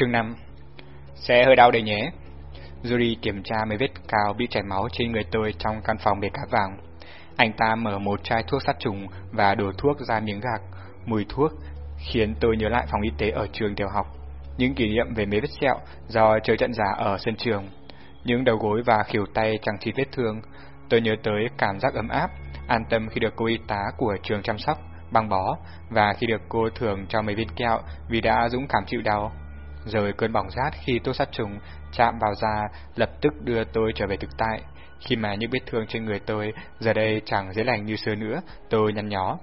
Chương 5 Sẽ hơi đau đấy nhé. Yuri kiểm tra mấy vết cào bị chảy máu trên người tôi trong căn phòng biệt cá vàng. Anh ta mở một chai thuốc sát trùng và đổ thuốc ra miếng gạc. Mùi thuốc khiến tôi nhớ lại phòng y tế ở trường tiểu học. Những kỷ niệm về mấy vết sẹo do chơi trận giả ở sân trường. Những đầu gối và khỉu tay chẳng chỉ vết thương. Tôi nhớ tới cảm giác ấm áp, an tâm khi được cô y tá của trường chăm sóc, băng bó và khi được cô thưởng cho mấy viên kẹo vì đã dũng cảm chịu đau. Rồi cơn bỏng rát khi tôi sát trùng chạm vào da lập tức đưa tôi trở về thực tại. Khi mà những vết thương trên người tôi giờ đây chẳng dễ lành như xưa nữa, tôi nhăn nhó.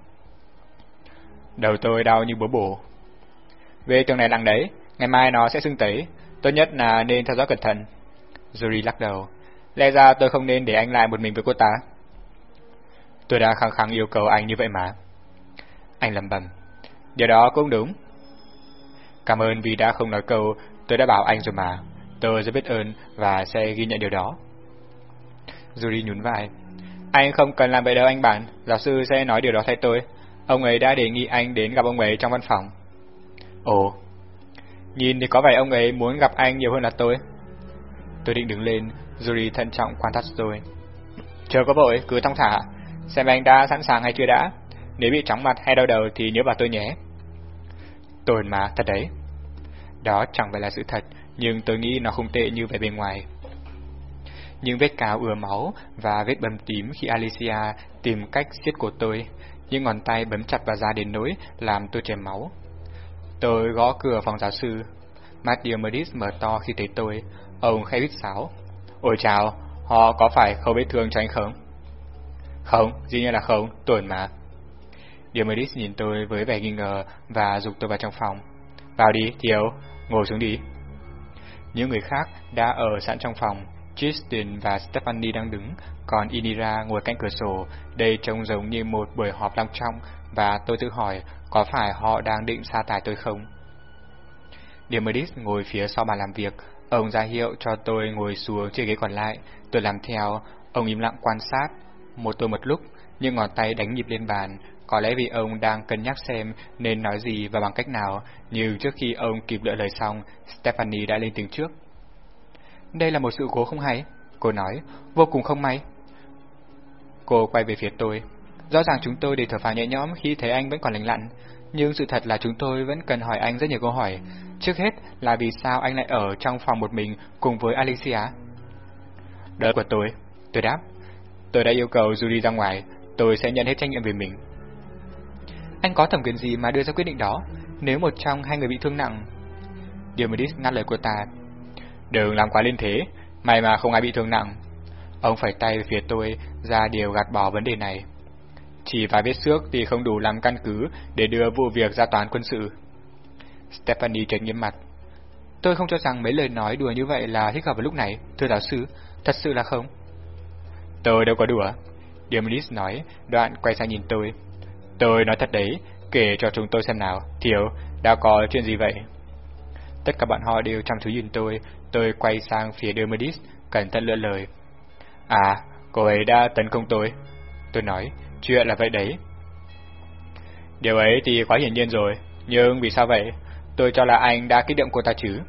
Đầu tôi đau như búa bổ. Về tường này đằng đấy, ngày mai nó sẽ sưng tấy, tốt nhất là nên theo dõi cẩn thận. Yuri lắc đầu. Lẽ ra tôi không nên để anh lại một mình với cô ta. Tôi đã khăng khăng yêu cầu anh như vậy mà. Anh lầm bầm. Điều đó cũng đúng. Cảm ơn vì đã không nói câu tôi đã bảo anh rồi mà. Tôi rất biết ơn và sẽ ghi nhận điều đó. Yuri nhún vai. Anh không cần làm vậy đâu anh bạn, giáo sư sẽ nói điều đó thay tôi. Ông ấy đã đề nghị anh đến gặp ông ấy trong văn phòng. Ồ, nhìn thì có vẻ ông ấy muốn gặp anh nhiều hơn là tôi. Tôi định đứng lên, Yuri thận trọng quan sát tôi. Chờ có vội, cứ thong thả, xem anh đã sẵn sàng hay chưa đã. Nếu bị chóng mặt hay đau đầu thì nhớ bảo tôi nhé. Tôi mà, thật đấy. Đó chẳng phải là sự thật, nhưng tôi nghĩ nó không tệ như vẻ bên ngoài. Những vết cào ừa máu và vết bầm tím khi Alicia tìm cách siết cổ tôi, những ngón tay bấm chặt vào da đến nỗi làm tôi chảy máu. Tôi gõ cửa phòng giáo sư. Matthew mở to khi thấy tôi, ông khẽ vít sáo. Ôi chào, họ có phải không vết thương cho anh không? Không, dĩ nhiên là không, tuần mà. Diomedes nhìn tôi với vẻ nghi ngờ và dục tôi vào trong phòng. Vào đi, Thiếu, ngồi xuống đi. Những người khác đã ở sẵn trong phòng, Tristan và Stephanie đang đứng, còn Inira ngồi cạnh cửa sổ, đây trông giống như một buổi họp long trọng, và tôi tự hỏi có phải họ đang định sa thải tôi không? Diomedes ngồi phía sau bàn làm việc, ông ra hiệu cho tôi ngồi xuống chiếc ghế còn lại, tôi làm theo, ông im lặng quan sát, một tôi một lúc, nhưng ngón tay đánh nhịp lên bàn, có lẽ vì ông đang cân nhắc xem nên nói gì và bằng cách nào, nhưng trước khi ông kịp lựa lời xong, Stephanie đã lên tiếng trước. Đây là một sự cố không hay, cô nói, vô cùng không may. Cô quay về phía tôi. Rõ ràng chúng tôi đều thở phào nhẹ nhõm khi thấy anh vẫn còn lành lặn, nhưng sự thật là chúng tôi vẫn cần hỏi anh rất nhiều câu hỏi. Trước hết là vì sao anh lại ở trong phòng một mình cùng với Alicia? Đợi của tôi, tôi đáp. Tôi đã yêu cầu Julie ra ngoài, tôi sẽ nhận hết trách nhiệm về mình. Anh có thẩm quyền gì mà đưa ra quyết định đó, nếu một trong hai người bị thương nặng? Diomedes ngăn lời cô ta. Đừng làm quá lên thế, may mà không ai bị thương nặng. Ông phải tay về phía tôi ra điều gạt bỏ vấn đề này. Chỉ vài vết xước thì không đủ làm căn cứ để đưa vụ việc ra toán quân sự. Stephanie trợn nghiêm mặt. Tôi không cho rằng mấy lời nói đùa như vậy là thích hợp vào lúc này, thưa giáo sư, thật sự là không. Tôi đâu có đùa. Diomedes nói, đoạn quay sang nhìn tôi. Tôi nói thật đấy, kể cho chúng tôi xem nào, thiếu, đã có chuyện gì vậy? Tất cả bọn họ đều chăm chú nhìn tôi, tôi quay sang phía Demodis cẩn thận lựa lời. À, cô ấy đã tấn công tôi. Tôi nói, chuyện là vậy đấy. Điều ấy thì quá hiển nhiên rồi, nhưng vì sao vậy? Tôi cho là anh đã kích động cô ta chứ.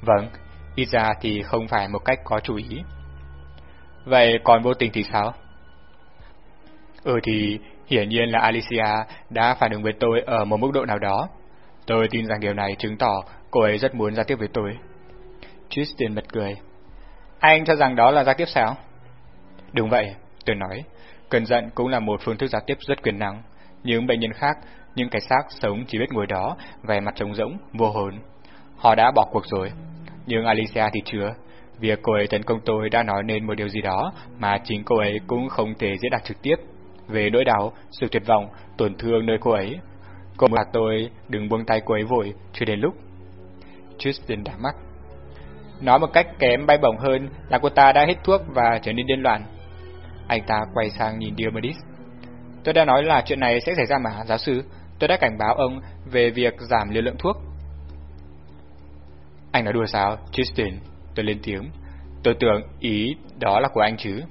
Vâng, ít ra thì không phải một cách có chủ ý. Vậy còn vô tình thì sao? Ừ thì hiển nhiên là Alicia đã phản ứng với tôi ở một mức độ nào đó. Tôi tin rằng điều này chứng tỏ cô ấy rất muốn giao tiếp với tôi. Tristan bật cười. Anh cho rằng đó là giao tiếp sao? Đúng vậy, tôi nói. Cơn giận cũng là một phương thức giao tiếp rất quyền năng. Những bệnh nhân khác, những cái xác sống chỉ biết ngồi đó, vẻ mặt trống rỗng, vô hồn. Họ đã bỏ cuộc rồi. Nhưng Alicia thì chưa. Việc cô ấy tấn công tôi đã nói nên một điều gì đó mà chính cô ấy cũng không thể diễn đạt trực tiếp. Về nỗi đau, sự tuyệt vọng, tổn thương nơi cô ấy. Cô muốn tôi đừng buông tay cô ấy vội, chưa đến lúc. Tristan đã mắt. Nói một cách kém bay bổng hơn là cô ta đã hết thuốc và trở nên điên loạn. Anh ta quay sang nhìn Diomedes. Tôi đã nói là chuyện này sẽ xảy ra mà, giáo sư. Tôi đã cảnh báo ông về việc giảm liều lượng thuốc. Anh nói đùa sao, Tristan? Tôi lên tiếng. Tôi tưởng ý đó là của anh chứ.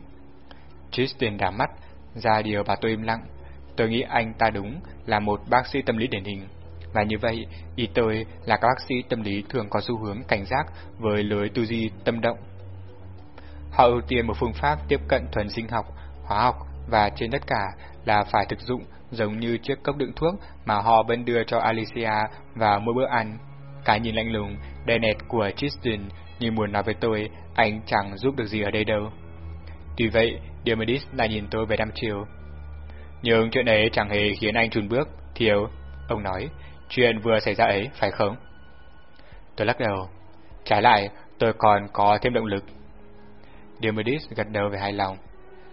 Tristan đảo mắt, ra điều bà tôi im lặng. Tôi nghĩ anh ta đúng là một bác sĩ tâm lý điển hình. và như vậy, ý tôi là các bác sĩ tâm lý thường có xu hướng cảnh giác với lưới tư duy tâm động. Họ ưu tiên một phương pháp tiếp cận thuần sinh học, hóa học và trên tất cả là phải thực dụng giống như chiếc cốc đựng thuốc mà họ vẫn đưa cho Alicia vào mỗi bữa ăn. Cái nhìn lạnh lùng, đè nẹt của Tristan như muốn nói với tôi anh chẳng giúp được gì ở đây đâu. Tuy vậy, Diomedes lại nhìn tôi về đăm chiều. Nhưng chuyện ấy chẳng hề khiến anh chùn bước, thiếu. Ông nói, chuyện vừa xảy ra ấy, phải không? Tôi lắc đầu. Trái lại, tôi còn có thêm động lực. Diomedes gật đầu về hài lòng.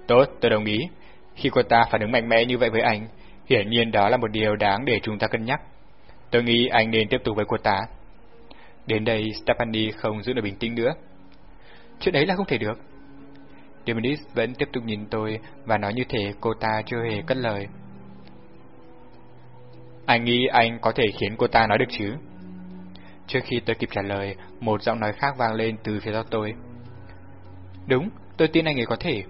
Tốt, tôi đồng ý. Khi cô ta phản ứng mạnh mẽ như vậy với anh, hiển nhiên đó là một điều đáng để chúng ta cân nhắc. Tôi nghĩ anh nên tiếp tục với cô ta. Đến đây, Stephanie không giữ được bình tĩnh nữa. Chuyện đấy là không thể được. Diomedes vẫn tiếp tục nhìn tôi và nói như thể cô ta chưa hề cất lời. Anh nghĩ anh có thể khiến cô ta nói được chứ? Trước khi tôi kịp trả lời, một giọng nói khác vang lên từ phía sau tôi. Đúng, tôi tin anh ấy có thể.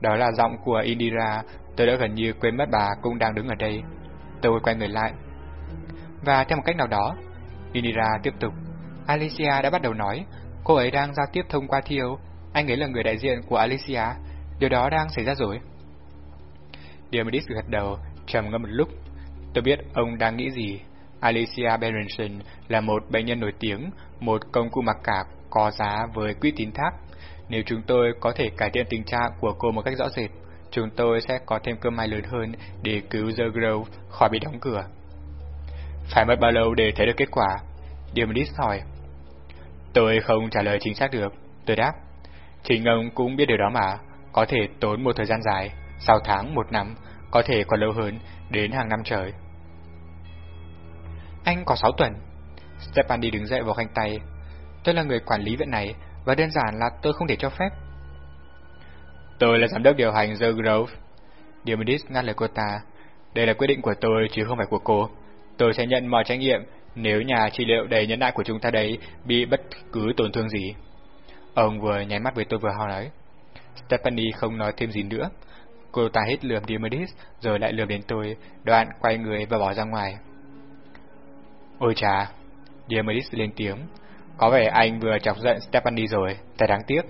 Đó là giọng của Indira, tôi đã gần như quên mất bà cũng đang đứng ở đây. Tôi quay người lại. Và theo một cách nào đó, Indira tiếp tục. Alicia đã bắt đầu nói, cô ấy đang giao tiếp thông qua Thiêu, anh ấy là người đại diện của Alicia, điều đó đang xảy ra rồi. Diomedes gật đầu, trầm ngâm một lúc. Tôi biết ông đang nghĩ gì. Alicia Berenson là một bệnh nhân nổi tiếng, một công cụ mặc cả có giá với quỹ tín thác. Nếu chúng tôi có thể cải thiện tình trạng của cô một cách rõ rệt, chúng tôi sẽ có thêm cơ may lớn hơn để cứu The Grove khỏi bị đóng cửa. Phải mất bao lâu để thấy được kết quả? Diomedes hỏi. Tôi không trả lời chính xác được. Tôi đáp. Chính ông cũng biết điều đó mà, có thể tốn một thời gian dài, sau tháng, một năm, có thể còn lâu hơn, đến hàng năm trời. Anh có sáu tuần. Stephanie đứng dậy vào khanh tay. Tôi là người quản lý viện này, và đơn giản là tôi không để cho phép. Tôi là giám đốc điều hành The Grove. Diomedes ngắt lời cô ta. Đây là quyết định của tôi chứ không phải của cô. Tôi sẽ nhận mọi trách nhiệm nếu nhà trị liệu đầy nhẫn nại của chúng ta đấy bị bất cứ tổn thương gì. Ông vừa nháy mắt với tôi vừa ho nói. Stephanie không nói thêm gì nữa. Cô ta hết lườm Diomedes rồi lại lườm đến tôi, đoạn quay người và bỏ ra ngoài. Ôi chà, Diomedes lên tiếng. Có vẻ anh vừa chọc giận Stephanie rồi, thật đáng tiếc.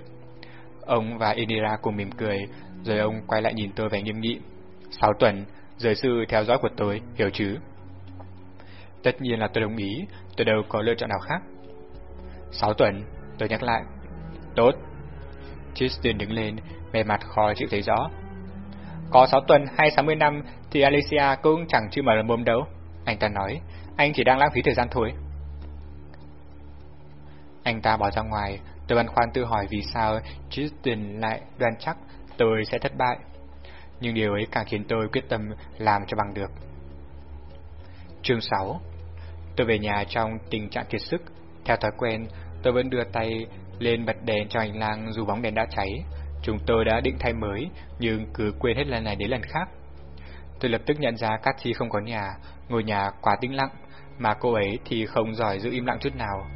Ông và Indira cùng mỉm cười, rồi ông quay lại nhìn tôi vẻ nghiêm nghị. Sáu tuần, dưới sự theo dõi của tôi, hiểu chứ? Tất nhiên là tôi đồng ý, tôi đâu có lựa chọn nào khác. Sáu tuần, tôi nhắc lại. Tốt. Tristan đứng lên, vẻ mặt khó chịu thấy rõ. Có 6 tuần hay 60 năm thì Alicia cũng chẳng chịu mở mồm đâu. Anh ta nói, anh chỉ đang lãng phí thời gian thôi. Anh ta bỏ ra ngoài, tôi băn khoăn tự hỏi vì sao Tristan lại đoan chắc tôi sẽ thất bại. Nhưng điều ấy càng khiến tôi quyết tâm làm cho bằng được. Chương 6 Tôi về nhà trong tình trạng kiệt sức. Theo thói quen, tôi vẫn đưa tay lên bật đèn cho hành lang dù bóng đèn đã cháy. Chúng tôi đã định thay mới, nhưng cứ quên hết lần này đến lần khác. Tôi lập tức nhận ra Cathy không có nhà, ngôi nhà quá tĩnh lặng, mà cô ấy thì không giỏi giữ im lặng chút nào.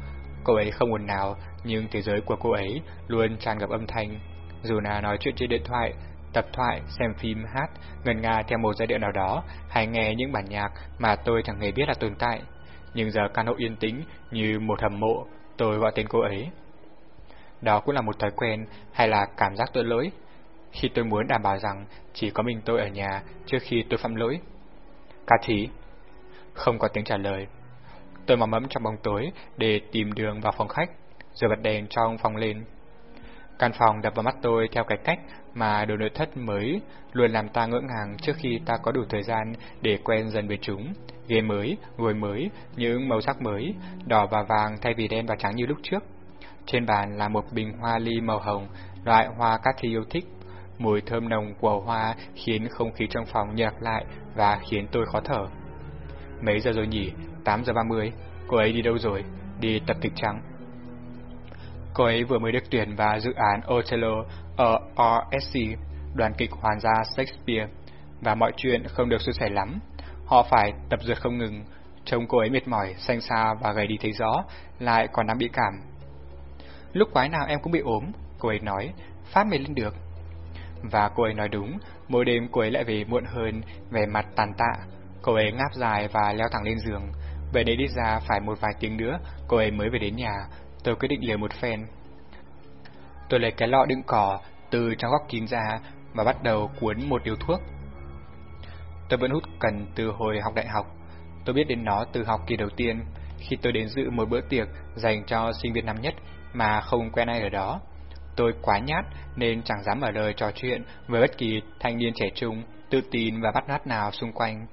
Cô ấy không ồn nào, nhưng thế giới của cô ấy luôn tràn ngập âm thanh. Dù là nói chuyện trên điện thoại, tập thoại, xem phim, hát, ngân nga theo một giai điệu nào đó, hay nghe những bản nhạc mà tôi chẳng hề biết là tồn tại. Nhưng giờ căn hộ yên tĩnh như một hầm mộ, tôi gọi tên cô ấy. Đó cũng là một thói quen hay là cảm giác tội lỗi. Khi tôi muốn đảm bảo rằng chỉ có mình tôi ở nhà trước khi tôi phạm lỗi. Cathy Không có tiếng trả lời. Tôi mò mẫm trong bóng tối để tìm đường vào phòng khách, rồi bật đèn trong phòng lên. Căn phòng đập vào mắt tôi theo cái cách mà đồ nội thất mới luôn làm ta ngỡ ngàng trước khi ta có đủ thời gian để quen dần với chúng. Ghế mới, ngồi mới, những màu sắc mới, đỏ và vàng thay vì đen và trắng như lúc trước. Trên bàn là một bình hoa ly màu hồng, loại hoa các thi yêu thích. Mùi thơm nồng của hoa khiến không khí trong phòng nhạt lại và khiến tôi khó thở. Mấy giờ rồi nhỉ? 8 giờ 30. Cô ấy đi đâu rồi? Đi tập kịch trắng. Cô ấy vừa mới được tuyển vào dự án Othello ở RSC, đoàn kịch hoàn gia Shakespeare, và mọi chuyện không được suôn sẻ lắm. Họ phải tập dượt không ngừng, trông cô ấy mệt mỏi, xanh xa và gầy đi thấy rõ, lại còn đang bị cảm Lúc quái nào em cũng bị ốm, cô ấy nói, phát mệt lên được. Và cô ấy nói đúng, mỗi đêm cô ấy lại về muộn hơn, vẻ mặt tàn tạ. Cô ấy ngáp dài và leo thẳng lên giường. về nên đi ra phải một vài tiếng nữa, cô ấy mới về đến nhà, tôi quyết định liều một phen. Tôi lấy cái lọ đựng cỏ từ trong góc kín ra và bắt đầu cuốn một điếu thuốc. Tôi vẫn hút cần từ hồi học đại học. Tôi biết đến nó từ học kỳ đầu tiên, khi tôi đến dự một bữa tiệc dành cho sinh viên năm nhất mà không quen ai ở đó. Tôi quá nhát nên chẳng dám mở lời trò chuyện với bất kỳ thanh niên trẻ trung, tự tin và bắt nát nào xung quanh.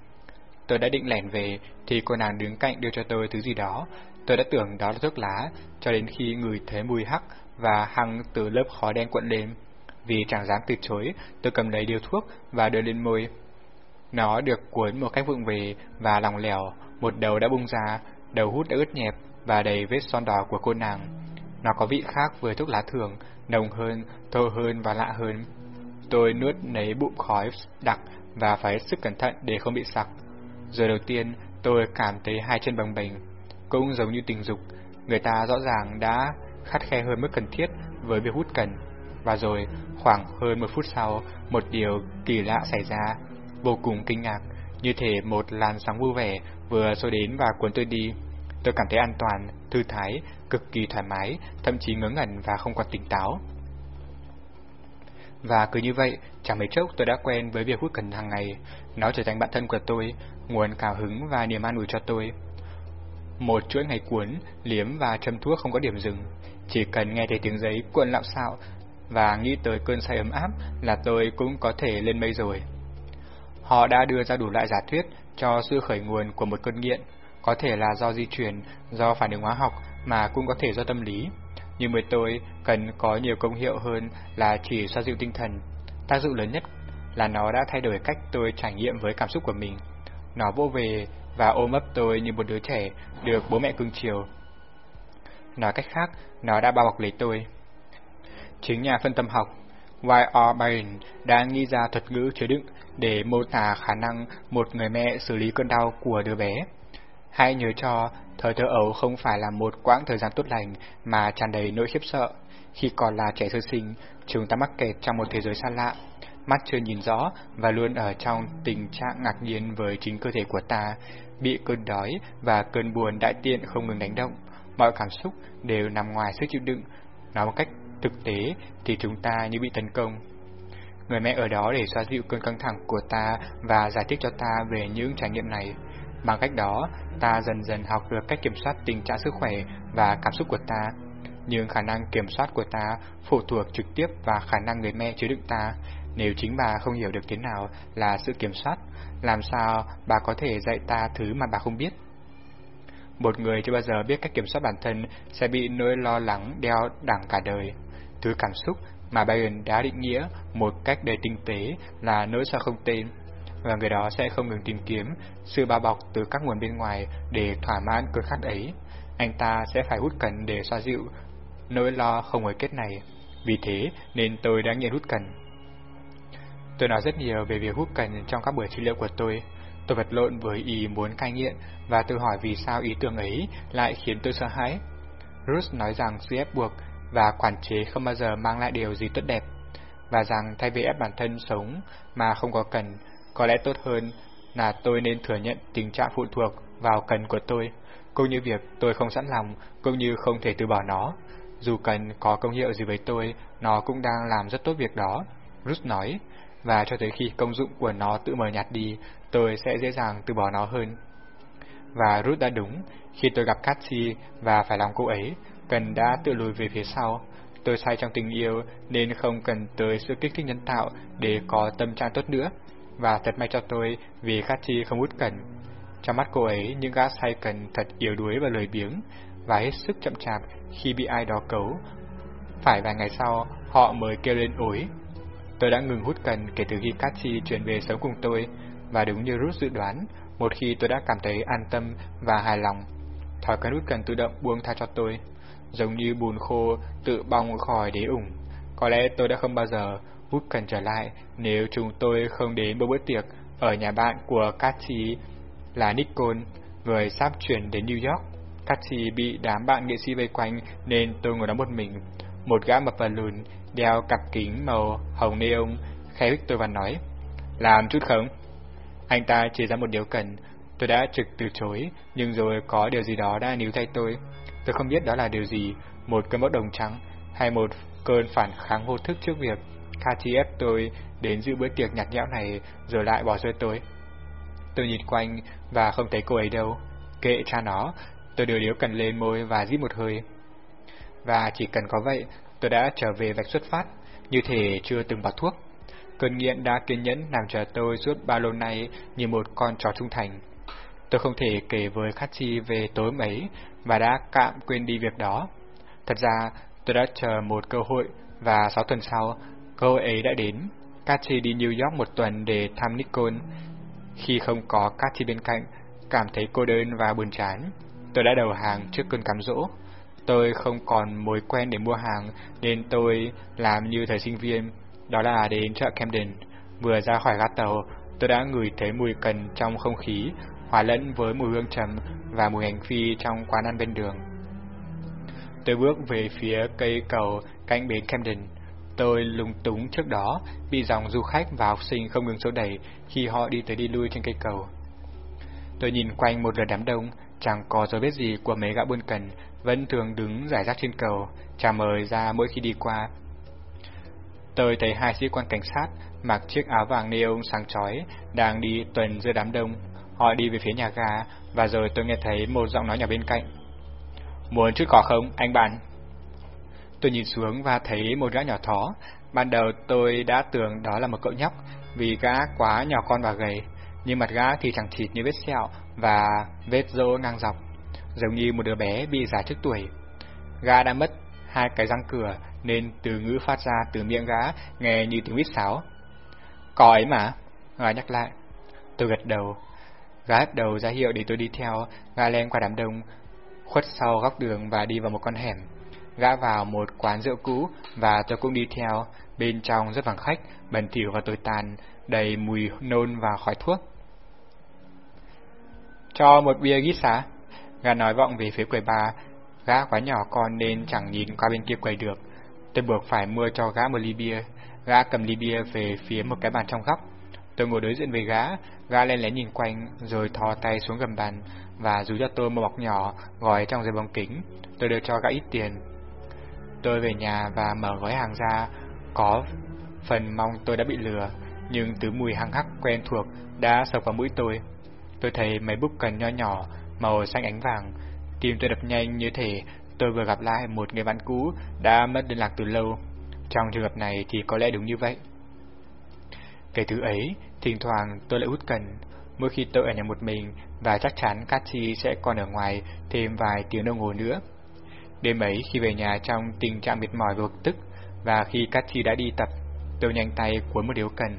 Tôi đã định lẻn về thì cô nàng đứng cạnh đưa cho tôi thứ gì đó. Tôi đã tưởng đó là thuốc lá, cho đến khi ngửi thấy mùi hắc và hăng từ lớp khói đen cuộn lên. Vì chẳng dám từ chối, tôi cầm lấy điều thuốc và đưa lên môi. Nó được cuốn một cách vụng về và lòng lẻo, một đầu đã bung ra, đầu hút đã ướt nhẹp và đầy vết son đỏ của cô nàng. Nó có vị khác với thuốc lá thường, nồng hơn, thô hơn và lạ hơn. Tôi nuốt lấy bụng khói đặc và phải hết sức cẩn thận để không bị sặc. Giờ đầu tiên, tôi cảm thấy hai chân bằng bềnh, cũng giống như tình dục, người ta rõ ràng đã khắt khe hơn mức cần thiết với việc hút cần. Và rồi, khoảng hơn một phút sau, một điều kỳ lạ xảy ra, vô cùng kinh ngạc, như thể một làn sóng vui vẻ vừa xô đến và cuốn tôi đi. Tôi cảm thấy an toàn, thư thái, cực kỳ thoải mái, thậm chí ngớ ngẩn và không còn tỉnh táo. Và cứ như vậy, chẳng mấy chốc tôi đã quen với việc hút cần hàng ngày. Nó trở thành bạn thân của tôi, nguồn cào hứng và niềm an ủi cho tôi. Một chuỗi ngày cuốn, liếm và châm thuốc không có điểm dừng. Chỉ cần nghe thấy tiếng giấy cuộn lạo xạo và nghĩ tới cơn say ấm áp là tôi cũng có thể lên mây rồi. Họ đã đưa ra đủ loại giả thuyết cho sự khởi nguồn của một cơn nghiện, có thể là do di truyền, do phản ứng hóa học mà cũng có thể do tâm lý. Nhưng với tôi, cần có nhiều công hiệu hơn là chỉ xoa dịu tinh thần. Tác dụng lớn nhất là nó đã thay đổi cách tôi trải nghiệm với cảm xúc của mình. Nó vô về và ôm ấp tôi như một đứa trẻ được bố mẹ cưng chiều. Nói cách khác, nó đã bao bọc lấy tôi. Chính nhà phân tâm học Y.R. Bain đã nghĩ ra thuật ngữ chứa đựng để mô tả khả năng một người mẹ xử lý cơn đau của đứa bé. Hãy nhớ cho, thời thơ ấu không phải là một quãng thời gian tốt lành mà tràn đầy nỗi khiếp sợ. Khi còn là trẻ sơ sinh, chúng ta mắc kẹt trong một thế giới xa lạ, mắt chưa nhìn rõ và luôn ở trong tình trạng ngạc nhiên với chính cơ thể của ta, bị cơn đói và cơn buồn đại tiện không ngừng đánh động. Mọi cảm xúc đều nằm ngoài sức chịu đựng, nói một cách thực tế thì chúng ta như bị tấn công. Người mẹ ở đó để xoa dịu cơn căng thẳng của ta và giải thích cho ta về những trải nghiệm này. Bằng cách đó, ta dần dần học được cách kiểm soát tình trạng sức khỏe và cảm xúc của ta. Nhưng khả năng kiểm soát của ta phụ thuộc trực tiếp vào khả năng người mẹ chứa đựng ta. Nếu chính bà không hiểu được thế nào là sự kiểm soát, làm sao bà có thể dạy ta thứ mà bà không biết? Một người chưa bao giờ biết cách kiểm soát bản thân sẽ bị nỗi lo lắng đeo đẳng cả đời. Thứ cảm xúc mà Byron đã định nghĩa một cách đầy tinh tế là nỗi sợ không tên, và người đó sẽ không ngừng tìm kiếm sự bao bọc từ các nguồn bên ngoài để thỏa mãn cơn khát ấy. Anh ta sẽ phải hút cần để xoa dịu nỗi lo không hồi kết này. Vì thế nên tôi đã nghiện hút cần. Tôi nói rất nhiều về việc hút cần trong các buổi trị liệu của tôi. Tôi vật lộn với ý muốn cai nghiện và tự hỏi vì sao ý tưởng ấy lại khiến tôi sợ hãi. Ruth nói rằng sự ép buộc và quản chế không bao giờ mang lại điều gì tốt đẹp, và rằng thay vì ép bản thân sống mà không có cần, có lẽ tốt hơn là tôi nên thừa nhận tình trạng phụ thuộc vào cần của tôi, cũng như việc tôi không sẵn lòng, cũng như không thể từ bỏ nó. Dù cần có công hiệu gì với tôi, nó cũng đang làm rất tốt việc đó, Ruth nói, và cho tới khi công dụng của nó tự mờ nhạt đi, tôi sẽ dễ dàng từ bỏ nó hơn. Và Ruth đã đúng, khi tôi gặp Cathy và phải lòng cô ấy, Cần đã tự lùi về phía sau. Tôi sai trong tình yêu nên không cần tới sự kích thích nhân tạo để có tâm trạng tốt nữa. Và thật may cho tôi vì Cathy không hút cần. Trong mắt cô ấy, những gã say cần thật yếu đuối và lười biếng, và hết sức chậm chạp khi bị ai đó cấu. Phải vài ngày sau, họ mới kêu lên ối. Tôi đã ngừng hút cần kể từ khi Cathy chuyển về sống cùng tôi, và đúng như Ruth dự đoán, một khi tôi đã cảm thấy an tâm và hài lòng, thói quen hút cần tự động buông tha cho tôi giống như bùn khô tự bong khỏi đế ủng. Có lẽ tôi đã không bao giờ hút cần trở lại nếu chúng tôi không đến một bữa tiệc ở nhà bạn của Cathy là Nicole, người sắp chuyển đến New York. Cathy bị đám bạn nghệ sĩ vây quanh nên tôi ngồi đó một mình. Một gã mập và lùn, đeo cặp kính màu hồng neon, khẽ hít tôi và nói, làm chút không? Anh ta chỉ ra một điều cần, Tôi đã trực từ chối, nhưng rồi có điều gì đó đã níu tay tôi. Tôi không biết đó là điều gì, một cơn bốc đồng trắng hay một cơn phản kháng vô thức trước việc Cathy ép tôi đến dự bữa tiệc nhạt nhẽo này rồi lại bỏ rơi tôi. Tôi nhìn quanh và không thấy cô ấy đâu. Kệ cha nó, tôi đưa điếu cần lên môi và rít một hơi. Và chỉ cần có vậy, tôi đã trở về vạch xuất phát, như thể chưa từng bỏ thuốc. Cơn nghiện đã kiên nhẫn làm chờ tôi suốt bao lâu nay như một con chó trung thành. Tôi không thể kể với Cathy về tối mấy và đã cạm quên đi việc đó. Thật ra, tôi đã chờ một cơ hội và sáu tuần sau, cô ấy đã đến. Cathy đi New York một tuần để thăm Nicole. Khi không có Cathy bên cạnh, cảm thấy cô đơn và buồn chán. Tôi đã đầu hàng trước cơn cám dỗ. Tôi không còn mối quen để mua hàng nên tôi làm như thời sinh viên, đó là đến chợ Camden. Vừa ra khỏi gác tàu, tôi đã ngửi thấy mùi cần trong không khí, hòa lẫn với mùi hương trầm và mùi hành phi trong quán ăn bên đường. Tôi bước về phía cây cầu cạnh bến Camden. Tôi lúng túng trước đó, bị dòng du khách và học sinh không ngừng số đẩy khi họ đi tới đi lui trên cây cầu. Tôi nhìn quanh một lượt đám đông, chẳng có dấu vết gì của mấy gã buôn cần, vẫn thường đứng giải rác trên cầu, chào mời ra mỗi khi đi qua. Tôi thấy hai sĩ quan cảnh sát mặc chiếc áo vàng neon sáng chói đang đi tuần giữa đám đông. Họ đi về phía nhà ga và rồi tôi nghe thấy một giọng nói nhỏ bên cạnh. Muốn chút cỏ không, anh bạn? Tôi nhìn xuống và thấy một gã nhỏ thó. Ban đầu tôi đã tưởng đó là một cậu nhóc vì gã quá nhỏ con và gầy, nhưng mặt gã thì chẳng thịt như vết sẹo và vết rô ngang dọc, giống như một đứa bé bị già trước tuổi. Gã đã mất hai cái răng cửa nên từ ngữ phát ra từ miệng gã nghe như tiếng huýt sáo. Có ấy mà, gã nhắc lại. Tôi gật đầu. Gã hất đầu ra hiệu để tôi đi theo, gã len qua đám đông, khuất sau góc đường và đi vào một con hẻm. Gã vào một quán rượu cũ và tôi cũng đi theo, bên trong rất vắng khách, bẩn thỉu và tồi tàn, đầy mùi nôn và khói thuốc. Cho một bia ghi xá. Gã nói vọng về phía quầy ba, gã quá nhỏ con nên chẳng nhìn qua bên kia quầy được. Tôi buộc phải mua cho gã một ly bia. Gã cầm ly bia về phía một cái bàn trong góc. Tôi ngồi đối diện với gã, gã lên lén nhìn quanh, rồi thò tay xuống gầm bàn và rú cho tôi một bọc nhỏ gói trong giấy bóng kính. Tôi đưa cho gã ít tiền. Tôi về nhà và mở gói hàng ra, có phần mong tôi đã bị lừa, nhưng thứ mùi hăng hắc quen thuộc đã sộc vào mũi tôi. Tôi thấy mấy búp cần nho nhỏ, màu xanh ánh vàng, tim tôi đập nhanh như thể tôi vừa gặp lại một người bạn cũ đã mất liên lạc từ lâu. Trong trường hợp này thì có lẽ đúng như vậy. Kể từ ấy, thỉnh thoảng tôi lại hút cần. Mỗi khi tôi ở nhà một mình và chắc chắn Cathy sẽ còn ở ngoài thêm vài tiếng đồng hồ nữa. Đêm ấy khi về nhà trong tình trạng mệt mỏi và bực tức và khi Cathy đã đi tập, tôi nhanh tay cuốn một điếu cần.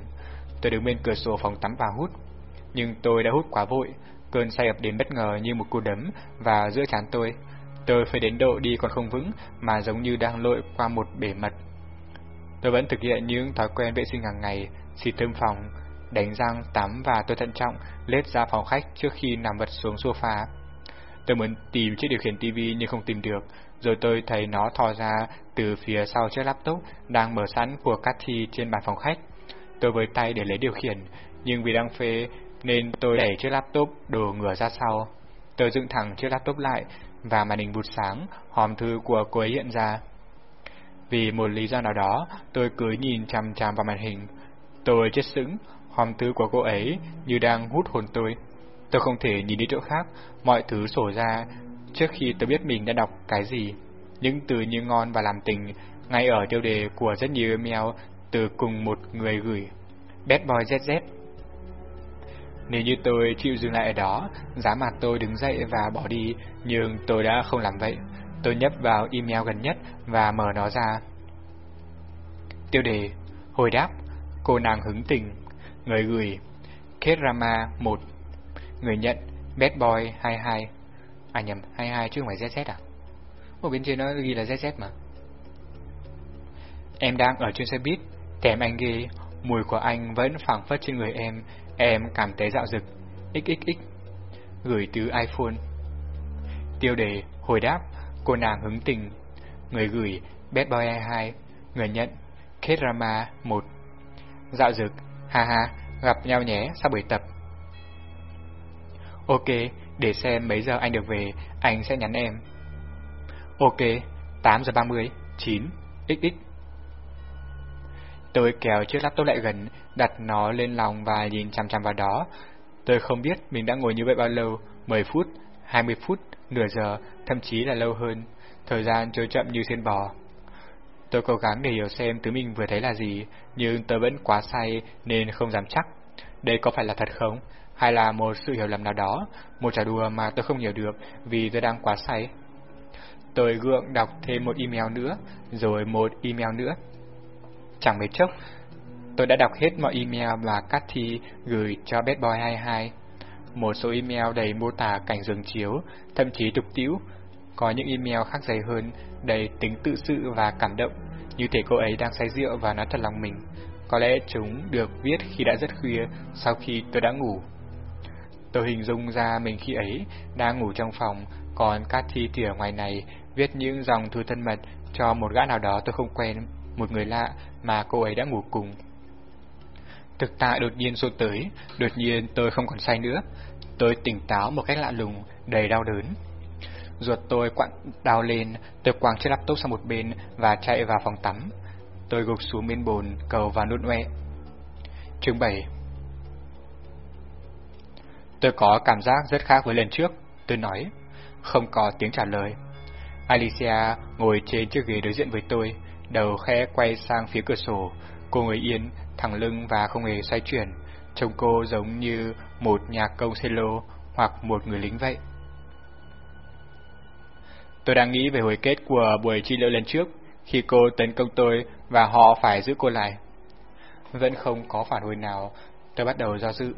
Tôi đứng bên cửa sổ phòng tắm và hút. Nhưng tôi đã hút quá vội, cơn say ập đến bất ngờ như một cú đấm và giữa chán tôi. Tôi phải đến độ đi còn không vững mà giống như đang lội qua một bể mật. Tôi vẫn thực hiện những thói quen vệ sinh hàng ngày, xịt thơm phòng, đánh răng, tắm và tôi thận trọng lết ra phòng khách trước khi nằm vật xuống sofa. Tôi muốn tìm chiếc điều khiển tivi nhưng không tìm được, rồi tôi thấy nó thò ra từ phía sau chiếc laptop đang mở sẵn của Cathy trên bàn phòng khách. Tôi với tay để lấy điều khiển, nhưng vì đang phê nên tôi đẩy chiếc laptop đổ ngửa ra sau. Tôi dựng thẳng chiếc laptop lại và màn hình bụt sáng, hòm thư của cô ấy hiện ra. Vì một lý do nào đó, tôi cứ nhìn chằm chằm vào màn hình. Tôi chết sững, hòm thư của cô ấy như đang hút hồn tôi. Tôi không thể nhìn đi chỗ khác, mọi thứ sổ ra trước khi tôi biết mình đã đọc cái gì. Những từ như ngon và làm tình, ngay ở tiêu đề của rất nhiều email từ cùng một người gửi. Bad Boy ZZ Nếu như tôi chịu dừng lại ở đó, giá mặt tôi đứng dậy và bỏ đi, nhưng tôi đã không làm vậy. Tôi nhấp vào email gần nhất và mở nó ra. Tiêu đề Hồi đáp Cô nàng hứng tình Người gửi Kerama 1 Người nhận Bad Boy 22 À nhầm 22 chứ không phải ZZ à? Ở bên trên nó ghi là ZZ mà. Em đang ở trên xe buýt Thèm anh ghê. Mùi của anh vẫn phảng phất trên người em. Em cảm thấy dạo dực XXX Gửi từ iPhone. Tiêu đề Hồi đáp Cô nàng hứng tình. Người gửi Bad Boy 22 Người nhận Kerama 1 Dạo dực Ha ha Gặp nhau nhé sau buổi tập. Ok, để xem mấy giờ anh được về, anh sẽ nhắn em. Ok, 8 giờ 30, 9, xx. Tôi kéo chiếc laptop lại gần, đặt nó lên lòng và nhìn chăm chăm vào đó. Tôi không biết mình đã ngồi như vậy bao lâu, 10 phút, 20 phút, nửa giờ, thậm chí là lâu hơn. Thời gian trôi chậm như xiên bò. Tôi cố gắng để hiểu xem thứ mình vừa thấy là gì, nhưng tôi vẫn quá say nên không dám chắc. Đây có phải là thật không? Hay là một sự hiểu lầm nào đó, một trò đùa mà tôi không hiểu được vì tôi đang quá say? Tôi gượng đọc thêm một email nữa, rồi một email nữa. Chẳng mấy chốc, tôi đã đọc hết mọi email mà Cathy gửi cho Bad Boy 22. Một số email đầy mô tả cảnh giường chiếu, thậm chí tục tĩu. Có những email khác dày hơn, đầy tính tự sự và cảm động, như thể cô ấy đang say rượu và nói thật lòng mình. Có lẽ chúng được viết khi đã rất khuya, sau khi tôi đã ngủ. Tôi hình dung ra mình khi ấy đang ngủ trong phòng, còn Cathy thì ở ngoài này viết những dòng thư thân mật cho một gã nào đó tôi không quen, một người lạ mà cô ấy đã ngủ cùng. Thực tại đột nhiên xô tới, đột nhiên tôi không còn say nữa. Tôi tỉnh táo một cách lạ lùng, đầy đau đớn. Ruột tôi quặn đau lên, tôi quàng chiếc laptop sang một bên và chạy vào phòng tắm. Tôi gục xuống bên bồn, cầu và nút oe. Chương 7 Tôi có cảm giác rất khác với lần trước, tôi nói. Không có tiếng trả lời. Alicia ngồi trên chiếc ghế đối diện với tôi, đầu khẽ quay sang phía cửa sổ. Cô ngồi yên, thẳng lưng và không hề xoay chuyển. Trông cô giống như một nhà công cello hoặc một người lính vậy. Tôi đang nghĩ về hồi kết của buổi chi lễ lần trước, khi cô tấn công tôi và họ phải giữ cô lại. Vẫn không có phản hồi nào, tôi bắt đầu do dự.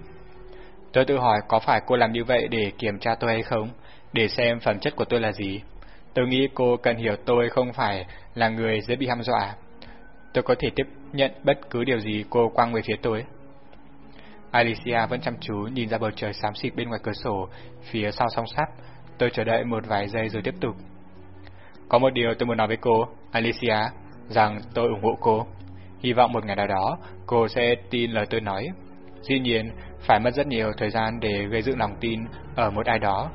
Tôi tự hỏi có phải cô làm như vậy để kiểm tra tôi hay không, để xem phẩm chất của tôi là gì. Tôi nghĩ cô cần hiểu tôi không phải là người dễ bị hăm dọa. Tôi có thể tiếp nhận bất cứ điều gì cô quăng về phía tôi. Alicia vẫn chăm chú nhìn ra bầu trời xám xịt bên ngoài cửa sổ, phía sau song sắt. Tôi chờ đợi một vài giây rồi tiếp tục. Có một điều tôi muốn nói với cô, Alicia, rằng tôi ủng hộ cô. Hy vọng một ngày nào đó, cô sẽ tin lời tôi nói. tuy nhiên, phải mất rất nhiều thời gian để gây dựng lòng tin ở một ai đó.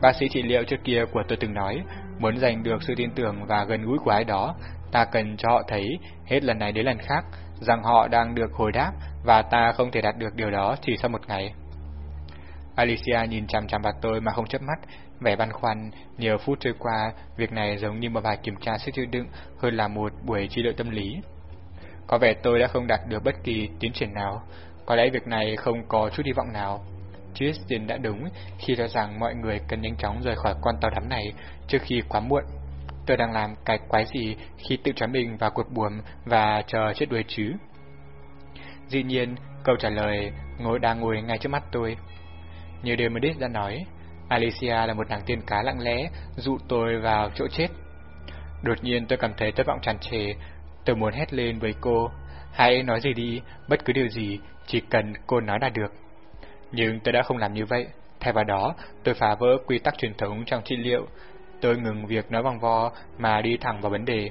Bác sĩ trị liệu trước kia của tôi từng nói, muốn giành được sự tin tưởng và gần gũi của ai đó, ta cần cho họ thấy hết lần này đến lần khác rằng họ đang được hồi đáp và ta không thể đạt được điều đó chỉ sau một ngày. Alicia nhìn chằm chằm vào tôi mà không chớp mắt, vẻ băn khoăn, nhiều phút trôi qua, việc này giống như một bài kiểm tra sức chịu đựng hơn là một buổi trị liệu tâm lý. Có vẻ tôi đã không đạt được bất kỳ tiến triển nào, có lẽ việc này không có chút hy vọng nào. Tristan đã đúng khi cho rằng mọi người cần nhanh chóng rời khỏi con tàu đắm này trước khi quá muộn. Tôi đang làm cái quái gì khi tự cho mình vào cuộc buồm và chờ chết đuối chứ? Dĩ nhiên, câu trả lời ngồi đang ngồi ngay trước mắt tôi. Như Demodis đã nói, Alicia là một nàng tiên cá lặng lẽ, dụ tôi vào chỗ chết. Đột nhiên tôi cảm thấy thất vọng tràn trề, tôi muốn hét lên với cô, hãy nói gì đi, bất cứ điều gì, chỉ cần cô nói là được. Nhưng tôi đã không làm như vậy. Thay vào đó, tôi phá vỡ quy tắc truyền thống trong trị liệu. Tôi ngừng việc nói vòng vo mà đi thẳng vào vấn đề.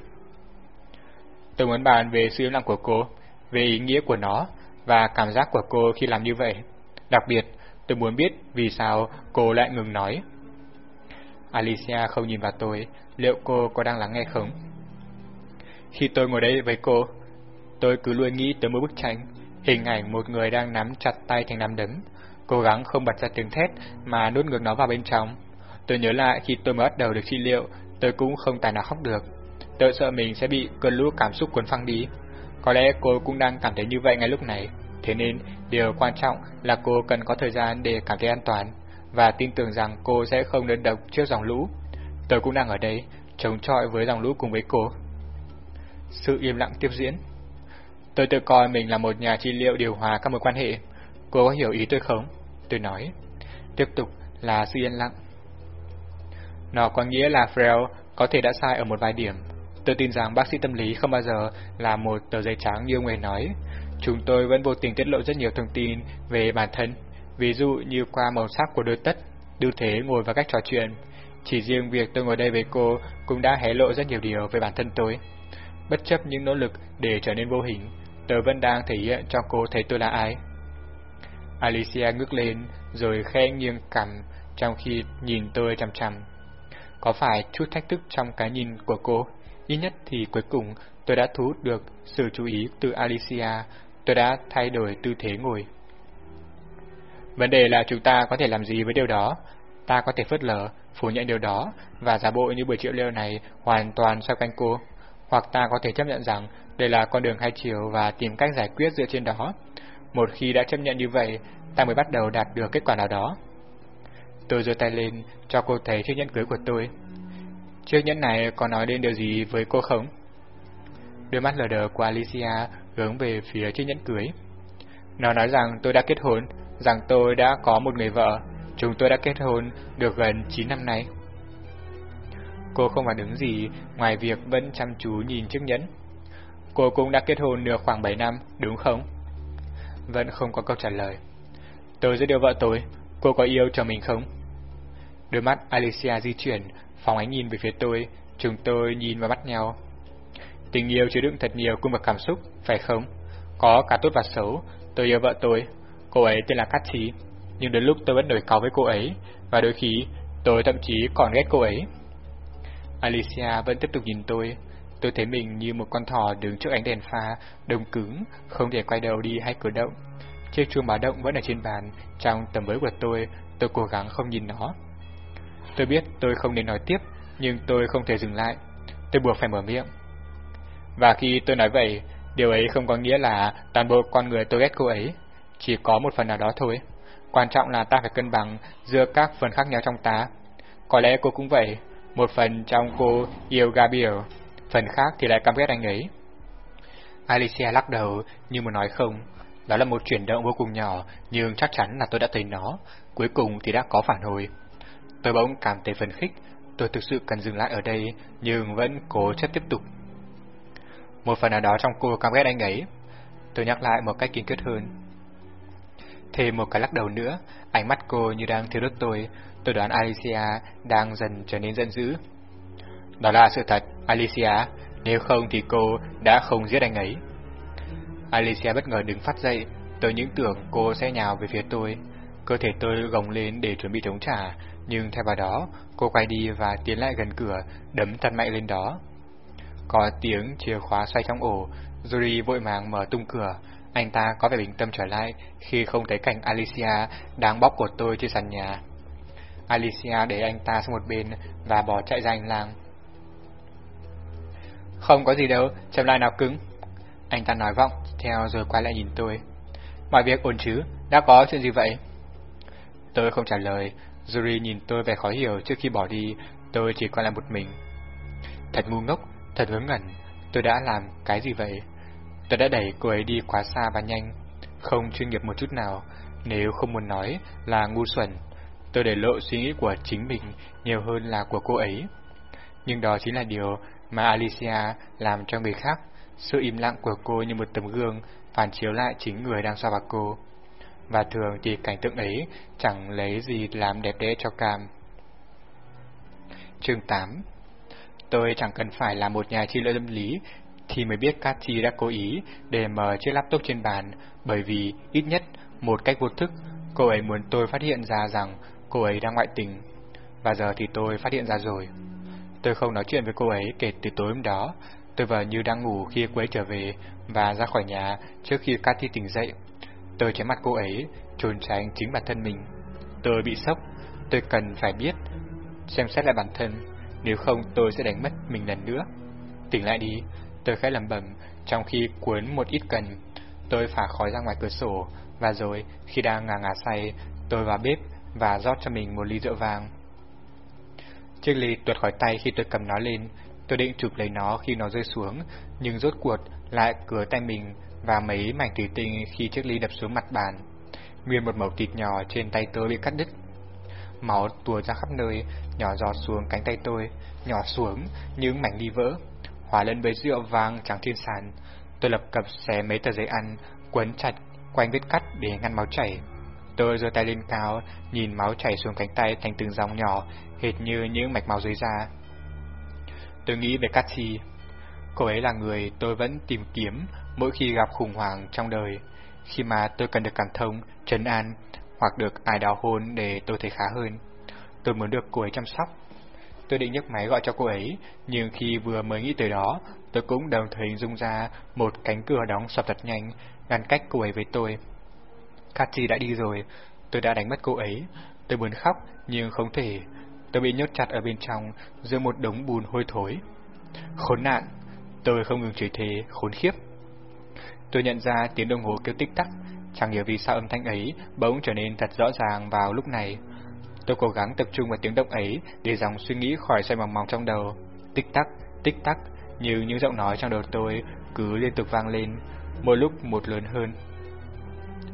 Tôi muốn bàn về sự im lặng của cô, về ý nghĩa của nó và cảm giác của cô khi làm như vậy. Đặc biệt, tôi muốn biết vì sao cô lại ngừng nói. Alicia không nhìn vào tôi, liệu cô có đang lắng nghe không? Khi tôi ngồi đây với cô, tôi cứ luôn nghĩ tới một bức tranh, hình ảnh một người đang nắm chặt tay thành nắm đấm, cố gắng không bật ra tiếng thét mà nuốt ngược nó vào bên trong. Tôi nhớ lại khi tôi mới bắt đầu được trị liệu, tôi cũng không tài nào khóc được. Tôi sợ mình sẽ bị cơn lũ cảm xúc cuốn phăng đi. Có lẽ cô cũng đang cảm thấy như vậy ngay lúc này. Thế nên, điều quan trọng là cô cần có thời gian để cảm thấy an toàn, và tin tưởng rằng cô sẽ không đơn độc trước dòng lũ. Tôi cũng đang ở đây, chống chọi với dòng lũ cùng với cô. Sự im lặng tiếp diễn Tôi tự coi mình là một nhà trị liệu điều hòa các mối quan hệ. Cô có hiểu ý tôi không? Tôi nói. Tiếp tục là sự yên lặng. Nó có nghĩa là Frel có thể đã sai ở một vài điểm. Tôi tin rằng bác sĩ tâm lý không bao giờ là một tờ giấy trắng như ông ấy nói. Chúng tôi vẫn vô tình tiết lộ rất nhiều thông tin về bản thân, ví dụ như qua màu sắc của đôi tất, tư thế ngồi và cách trò chuyện. Chỉ riêng việc tôi ngồi đây với cô cũng đã hé lộ rất nhiều điều về bản thân tôi. Bất chấp những nỗ lực để trở nên vô hình, tôi vẫn đang thể hiện cho cô thấy tôi là ai. Alicia ngước lên rồi khẽ nghiêng cằm trong khi nhìn tôi chằm chằm. Có phải chút thách thức trong cái nhìn của cô? Ít nhất thì cuối cùng tôi đã thu hút được sự chú ý từ Alicia, tôi đã thay đổi tư thế ngồi. Vấn đề là chúng ta có thể làm gì với điều đó? Ta có thể phớt lờ, phủ nhận điều đó và giả bộ như buổi triệu liêu này hoàn toàn xoay quanh cô. Hoặc ta có thể chấp nhận rằng đây là con đường hai chiều và tìm cách giải quyết dựa trên đó. Một khi đã chấp nhận như vậy, ta mới bắt đầu đạt được kết quả nào đó. Tôi giơ tay lên cho cô thấy chiếc nhẫn cưới của tôi. Chiếc nhẫn này có nói đến điều gì với cô không? Đôi mắt lờ đờ của Alicia hướng về phía chiếc nhẫn cưới. Nó nói rằng tôi đã kết hôn, rằng tôi đã có một người vợ, chúng tôi đã kết hôn được gần 9 năm nay. Cô không phản ứng gì ngoài việc vẫn chăm chú nhìn chiếc nhẫn. Cô cũng đã kết hôn được khoảng 7 năm, đúng không? Vẫn không có câu trả lời. Tôi giới thiệu vợ tôi, cô có yêu cho mình không? Đôi mắt Alicia di chuyển, phóng ánh nhìn về phía tôi, chúng tôi nhìn vào mắt nhau. Tình yêu chứa đựng thật nhiều cung bậc cảm xúc, phải không? Có cả tốt và xấu, tôi yêu vợ tôi, cô ấy tên là Cát Trí, nhưng đến lúc tôi vẫn nổi cáu với cô ấy, và đôi khi tôi thậm chí còn ghét cô ấy. Alicia vẫn tiếp tục nhìn tôi, tôi thấy mình như một con thỏ đứng trước ánh đèn pha, đông cứng, không thể quay đầu đi hay cử động. Chiếc chuông báo động vẫn ở trên bàn, trong tầm với của tôi, tôi cố gắng không nhìn nó. Tôi biết tôi không nên nói tiếp, nhưng tôi không thể dừng lại. Tôi buộc phải mở miệng. Và khi tôi nói vậy, điều ấy không có nghĩa là toàn bộ con người tôi ghét cô ấy. Chỉ có một phần nào đó thôi. Quan trọng là ta phải cân bằng giữa các phần khác nhau trong ta. Có lẽ cô cũng vậy. Một phần trong cô yêu Gabriel, phần khác thì lại căm ghét anh ấy. Alicia lắc đầu như muốn nói không. Đó là một chuyển động vô cùng nhỏ, nhưng chắc chắn là tôi đã thấy nó. Cuối cùng thì đã có phản hồi. Tôi bỗng cảm thấy phấn khích. Tôi thực sự cần dừng lại ở đây, nhưng vẫn cố chấp tiếp tục. Một phần nào đó trong cô căm ghét anh ấy. Tôi nhắc lại một cách kiên quyết hơn. Thêm một cái lắc đầu nữa, ánh mắt cô như đang thiêu đốt tôi. Tôi đoán Alicia đang dần trở nên giận dữ. Đó là sự thật, Alicia. Nếu không thì cô đã không giết anh ấy. Alicia bất ngờ đứng phát dậy. Tôi những tưởng cô sẽ nhào về phía tôi. Cơ thể tôi gồng lên để chuẩn bị chống trả, nhưng thay vào đó, cô quay đi và tiến lại gần cửa, đấm thật mạnh lên đó. Có tiếng chìa khóa xoay trong ổ, Yuri vội màng mở tung cửa. Anh ta có vẻ bình tâm trở lại khi không thấy cảnh Alicia đang bóp của tôi trên sàn nhà. Alicia để anh ta sang một bên và bỏ chạy ra hành lang. Không có gì đâu, chậm lại nào cứng. Anh ta nói vọng theo rồi quay lại nhìn tôi. Mọi việc ổn chứ, đã có chuyện gì vậy? Tôi không trả lời, Yuri nhìn tôi vẻ khó hiểu trước khi bỏ đi, tôi chỉ còn lại một mình. Thật ngu ngốc, thật ngớ ngẩn, tôi đã làm cái gì vậy? Tôi đã đẩy cô ấy đi quá xa và nhanh, không chuyên nghiệp một chút nào, nếu không muốn nói là ngu xuẩn. Tôi để lộ suy nghĩ của chính mình nhiều hơn là của cô ấy. Nhưng đó chính là điều mà Alicia làm cho người khác. Sự im lặng của cô như một tấm gương phản chiếu lại chính người đang soi vào cô. Và thường thì cảnh tượng ấy chẳng lấy gì làm đẹp đẽ cho cam. Chương 8 Tôi chẳng cần phải là một nhà chi lợi tâm lý thì mới biết Cathy đã cố ý để mở chiếc laptop trên bàn, bởi vì ít nhất một cách vô thức, cô ấy muốn tôi phát hiện ra rằng cô ấy đang ngoại tình. Và giờ thì tôi phát hiện ra rồi. Tôi không nói chuyện với cô ấy kể từ tối hôm đó. Tôi vào như đang ngủ khi cô ấy trở về và ra khỏi nhà trước khi Cathy tỉnh dậy. Tôi tránh mặt cô ấy, trốn tránh chính bản thân mình. Tôi bị sốc, tôi cần phải biết, xem xét lại bản thân, nếu không tôi sẽ đánh mất mình lần nữa. Tỉnh lại đi, tôi khẽ lẩm bẩm trong khi cuốn một ít cần. Tôi phả khói ra ngoài cửa sổ, và rồi khi đang ngà ngà say, tôi vào bếp và rót cho mình một ly rượu vàng. Chiếc ly tuột khỏi tay khi tôi cầm nó lên, tôi định chụp lấy nó khi nó rơi xuống, nhưng rốt cuộc lại cứa tay mình và mấy mảnh thủy tinh khi chiếc ly đập xuống mặt bàn. Nguyên một mẩu thịt nhỏ trên tay tôi bị cắt đứt. Máu tùa ra khắp nơi, nhỏ giọt xuống cánh tay tôi, nhỏ xuống những mảnh ly vỡ, hòa lẫn với rượu vàng trắng trên sàn. Tôi lập cập xé mấy tờ giấy ăn, quấn chặt quanh vết cắt để ngăn máu chảy. Tôi giơ tay lên cao, nhìn máu chảy xuống cánh tay thành từng dòng nhỏ, hệt như những mạch máu dưới da. Tôi nghĩ về Cathy. Cô ấy là người tôi vẫn tìm kiếm mỗi khi gặp khủng hoảng trong đời. khi mà tôi cần được cảm thông, trấn an, hoặc được ai đó hôn để tôi thấy khá hơn. Tôi muốn được cô ấy chăm sóc. Tôi định nhấc máy gọi cho cô ấy, nhưng khi vừa mới nghĩ tới đó, tôi cũng đồng thời hình dung ra một cánh cửa đóng sập thật nhanh, ngăn cách cô ấy với tôi. Kachi đã đi rồi, tôi đã đánh mất cô ấy. Tôi muốn khóc, nhưng không thể. Tôi bị nhốt chặt ở bên trong, giữa một đống bùn hôi thối. Khốn nạn! Tôi không ngừng chửi thề, khốn khiếp. Tôi nhận ra tiếng đồng hồ kêu tích tắc, chẳng hiểu vì sao âm thanh ấy bỗng trở nên thật rõ ràng vào lúc này. Tôi cố gắng tập trung vào tiếng động ấy để dòng suy nghĩ khỏi xoay mòng mòng trong đầu. Tích tắc, tích tắc, như những giọng nói trong đầu tôi cứ liên tục vang lên, mỗi lúc một lớn hơn.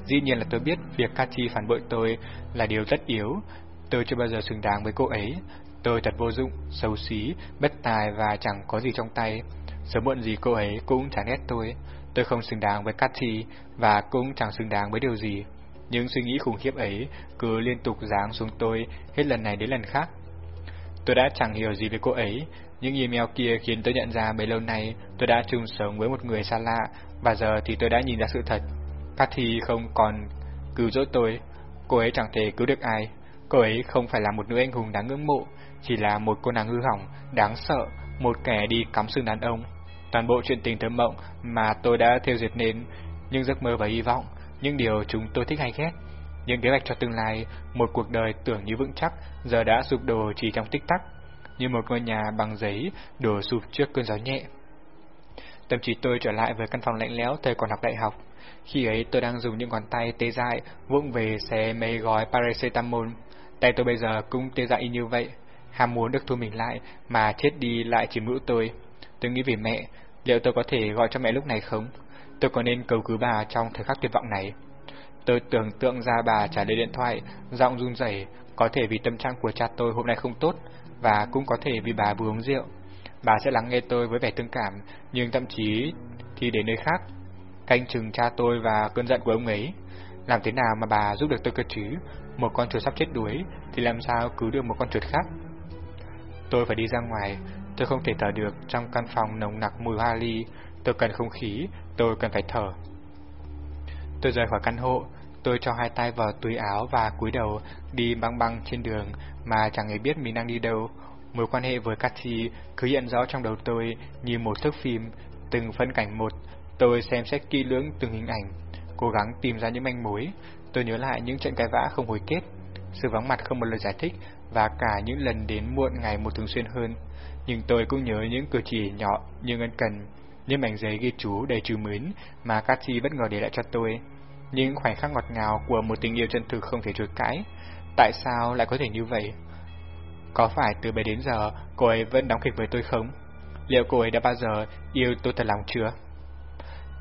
Dĩ nhiên là tôi biết việc Cathy phản bội tôi là điều rất yếu. Tôi chưa bao giờ xứng đáng với cô ấy. Tôi thật vô dụng, xấu xí, bất tài và chẳng có gì trong tay. Sớm muộn gì cô ấy cũng chẳng ghét tôi. Tôi không xứng đáng với Cathy và cũng chẳng xứng đáng với điều gì. Những suy nghĩ khủng khiếp ấy cứ liên tục giáng xuống tôi hết lần này đến lần khác. Tôi đã chẳng hiểu gì về cô ấy, những email kia khiến tôi nhận ra bấy lâu nay tôi đã chung sống với một người xa lạ và giờ thì tôi đã nhìn ra sự thật. Cathy không còn cứu rỗi tôi, cô ấy chẳng thể cứu được ai. Cô ấy không phải là một nữ anh hùng đáng ngưỡng mộ, chỉ là một cô nàng hư hỏng, đáng sợ, một kẻ đi cắm sừng đàn ông. Toàn bộ chuyện tình thơm mộng mà tôi đã theo dệt nên, những giấc mơ và hy vọng, những điều chúng tôi thích hay ghét, những kế hoạch cho tương lai, một cuộc đời tưởng như vững chắc, giờ đã sụp đổ chỉ trong tích tắc, như một ngôi nhà bằng giấy đổ sụp trước cơn gió nhẹ. Tâm trí tôi trở lại với căn phòng lạnh lẽo thời còn học đại học. Khi ấy tôi đang dùng những ngón tay tê dại vụng về xé mấy gói paracetamol. Tay tôi bây giờ cũng tê dại như vậy. Ham muốn được thu mình lại mà chết đi lại chỉ mũi tôi. Tôi nghĩ về mẹ, liệu tôi có thể gọi cho mẹ lúc này không? Tôi có nên cầu cứu bà trong thời khắc tuyệt vọng này? Tôi tưởng tượng ra bà trả lời điện thoại, giọng run rẩy, có thể vì tâm trạng của cha tôi hôm nay không tốt, và cũng có thể vì bà vừa uống rượu. Bà sẽ lắng nghe tôi với vẻ tương cảm, nhưng thậm chí thì đến nơi khác, canh chừng cha tôi và cơn giận của ông ấy. Làm thế nào mà bà giúp được tôi cơ chứ? Một con chuột sắp chết đuối, thì làm sao cứu được một con chuột khác? Tôi phải đi ra ngoài, tôi không thể thở được trong căn phòng nồng nặc mùi hoa ly, tôi cần không khí, tôi cần phải thở. Tôi rời khỏi căn hộ, tôi cho hai tay vào túi áo và cúi đầu đi băng băng trên đường mà chẳng hề biết mình đang đi đâu. Mối quan hệ với Cathy cứ hiện rõ trong đầu tôi như một thước phim, từng phân cảnh một, tôi xem xét kỹ lưỡng từng hình ảnh, cố gắng tìm ra những manh mối. Tôi nhớ lại những trận cãi vã không hồi kết, sự vắng mặt không một lời giải thích và cả những lần đến muộn ngày một thường xuyên hơn. Nhưng tôi cũng nhớ những cử chỉ nhỏ nhưng ân cần, những mảnh giấy ghi chú đầy trừ mến mà Cathy bất ngờ để lại cho tôi. Những khoảnh khắc ngọt ngào của một tình yêu chân thực không thể chối cãi. Tại sao lại có thể như vậy? Có phải từ bây đến giờ cô ấy vẫn đóng kịch với tôi không? Liệu cô ấy đã bao giờ yêu tôi thật lòng chưa?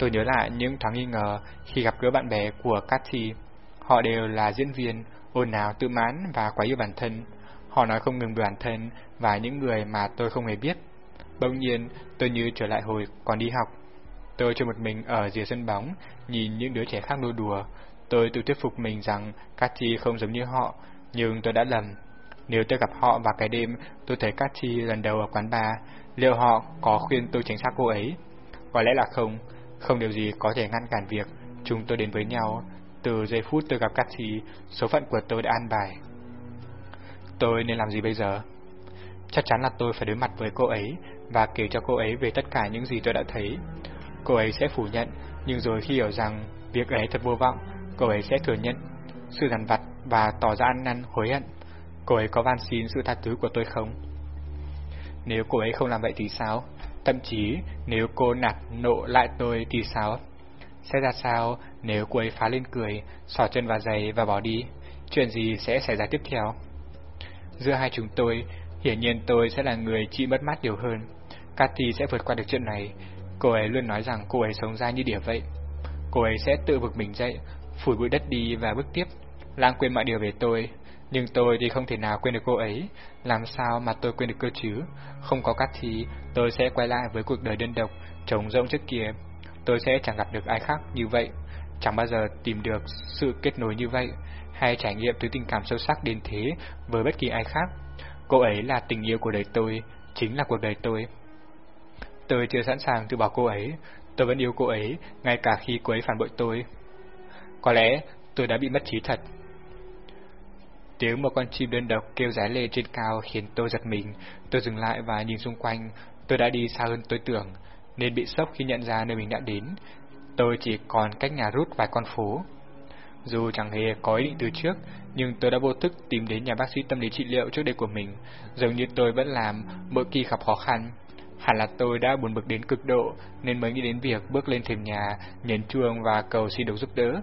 Tôi nhớ lại những tháng nghi ngờ khi gặp gỡ bạn bè của Cathy. Họ đều là diễn viên, ồn ào tự mãn và quá yêu bản thân. Họ nói không ngừng về bản thân và những người mà tôi không hề biết. Bỗng nhiên, tôi như trở lại hồi còn đi học. Tôi cho một mình ở dưới sân bóng, nhìn những đứa trẻ khác nô đùa. Tôi tự thuyết phục mình rằng Cathy không giống như họ, nhưng tôi đã lầm. Nếu tôi gặp họ vào cái đêm tôi thấy Cathy lần đầu ở quán bar, liệu họ có khuyên tôi tránh xa cô ấy? Có lẽ là không, không điều gì có thể ngăn cản việc chúng tôi đến với nhau. Từ giây phút tôi gặp Cathy, số phận của tôi đã an bài. Tôi nên làm gì bây giờ? Chắc chắn là tôi phải đối mặt với cô ấy và kể cho cô ấy về tất cả những gì tôi đã thấy. Cô ấy sẽ phủ nhận, nhưng rồi khi hiểu rằng việc ấy thật vô vọng, cô ấy sẽ thừa nhận sự dằn vặt và tỏ ra ăn năn hối hận. Cô ấy có van xin sự tha thứ của tôi không? Nếu cô ấy không làm vậy thì sao? Thậm chí nếu cô nạt nộ lại tôi thì sao? Sẽ ra sao nếu cô ấy phá lên cười, xỏ chân vào giày và bỏ đi? Chuyện gì sẽ xảy ra tiếp theo? Giữa hai chúng tôi, hiển nhiên tôi sẽ là người chịu mất mát nhiều hơn. Cathy sẽ vượt qua được chuyện này. Cô ấy luôn nói rằng cô ấy sống ra như đỉa vậy. Cô ấy sẽ tự vực mình dậy, phủi bụi đất đi và bước tiếp, lãng quên mọi điều về tôi. Nhưng tôi thì không thể nào quên được cô ấy, làm sao mà tôi quên được cơ chứ? Không có cách thì tôi sẽ quay lại với cuộc đời đơn độc, trống rỗng trước kia. Tôi sẽ chẳng gặp được ai khác như vậy, chẳng bao giờ tìm được sự kết nối như vậy, hay trải nghiệm thứ tình cảm sâu sắc đến thế với bất kỳ ai khác. Cô ấy là tình yêu của đời tôi, chính là cuộc đời tôi. Tôi chưa sẵn sàng từ bỏ cô ấy, tôi vẫn yêu cô ấy, ngay cả khi cô ấy phản bội tôi. Có lẽ tôi đã bị mất trí thật. Tiếng một con chim đơn độc kêu rái lên trên cao khiến tôi giật mình. Tôi dừng lại và nhìn xung quanh. Tôi đã đi xa hơn tôi tưởng, nên bị sốc khi nhận ra nơi mình đã đến. Tôi chỉ còn cách nhà rút vài con phố. Dù chẳng hề có ý định từ trước, nhưng tôi đã vô thức tìm đến nhà bác sĩ tâm lý trị liệu trước đây của mình, giống như tôi vẫn làm mỗi khi gặp khó khăn. Hẳn là tôi đã buồn bực đến cực độ nên mới nghĩ đến việc bước lên thềm nhà, nhấn chuông và cầu xin được giúp đỡ.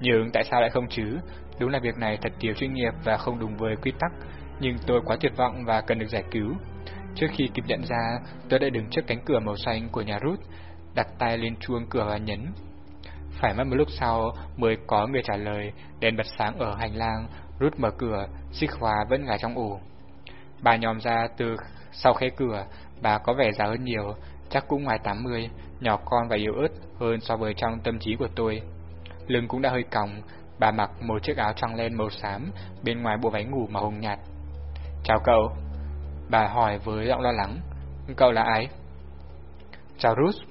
Nhưng tại sao lại không chứ? Đúng là việc này thật thiếu chuyên nghiệp và không đúng với quy tắc, nhưng tôi quá tuyệt vọng và cần được giải cứu. Trước khi kịp nhận ra, tôi đã đứng trước cánh cửa màu xanh của nhà rút, đặt tay lên chuông cửa và nhấn. Phải mất một lúc sau mới có người trả lời, đèn bật sáng ở hành lang, rút mở cửa, xích khóa vẫn ngả trong ủ. Bà nhòm ra từ sau khe cửa, bà có vẻ già hơn nhiều, chắc cũng ngoài 80, nhỏ con và yếu ớt hơn so với trong tâm trí của tôi. Lưng cũng đã hơi còng, bà mặc một chiếc áo trăng len màu xám, bên ngoài bộ váy ngủ màu hồng nhạt. Chào cậu. Bà hỏi với giọng lo lắng. Cậu là ai? Chào Ruth.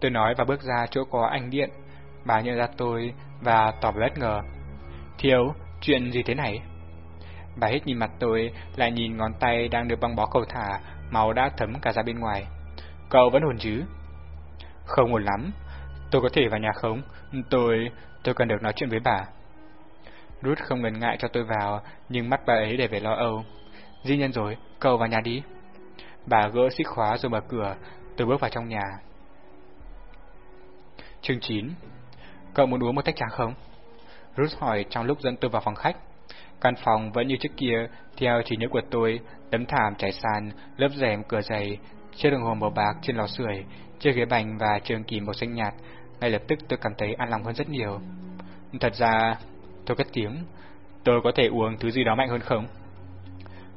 Tôi nói và bước ra chỗ có anh điện. Bà nhận ra tôi và tỏ vẻ bất ngờ. Thiếu, chuyện gì thế này? Bà hết nhìn mặt tôi, lại nhìn ngón tay đang được băng bó cầu thả, máu đã thấm cả ra bên ngoài. Cậu vẫn ổn chứ? Không ổn lắm. Tôi có thể vào nhà không? Tôi tôi cần được nói chuyện với bà. Ruth không ngần ngại cho tôi vào, nhưng mắt bà ấy để vẻ lo âu. Di nhân rồi, cậu vào nhà đi. Bà gỡ xích khóa rồi mở cửa, tôi bước vào trong nhà. Chương 9 Cậu muốn uống một tách trà không? Ruth hỏi trong lúc dẫn tôi vào phòng khách. Căn phòng vẫn như trước kia, theo trí nhớ của tôi, tấm thảm trải sàn, lớp rèm cửa dày, chiếc đồng hồ màu bạc trên lò sưởi, chiếc ghế bành và trường kỳ màu xanh nhạt. Ngay lập tức tôi cảm thấy an lòng hơn rất nhiều. Thật ra, tôi cất tiếng, tôi có thể uống thứ gì đó mạnh hơn không?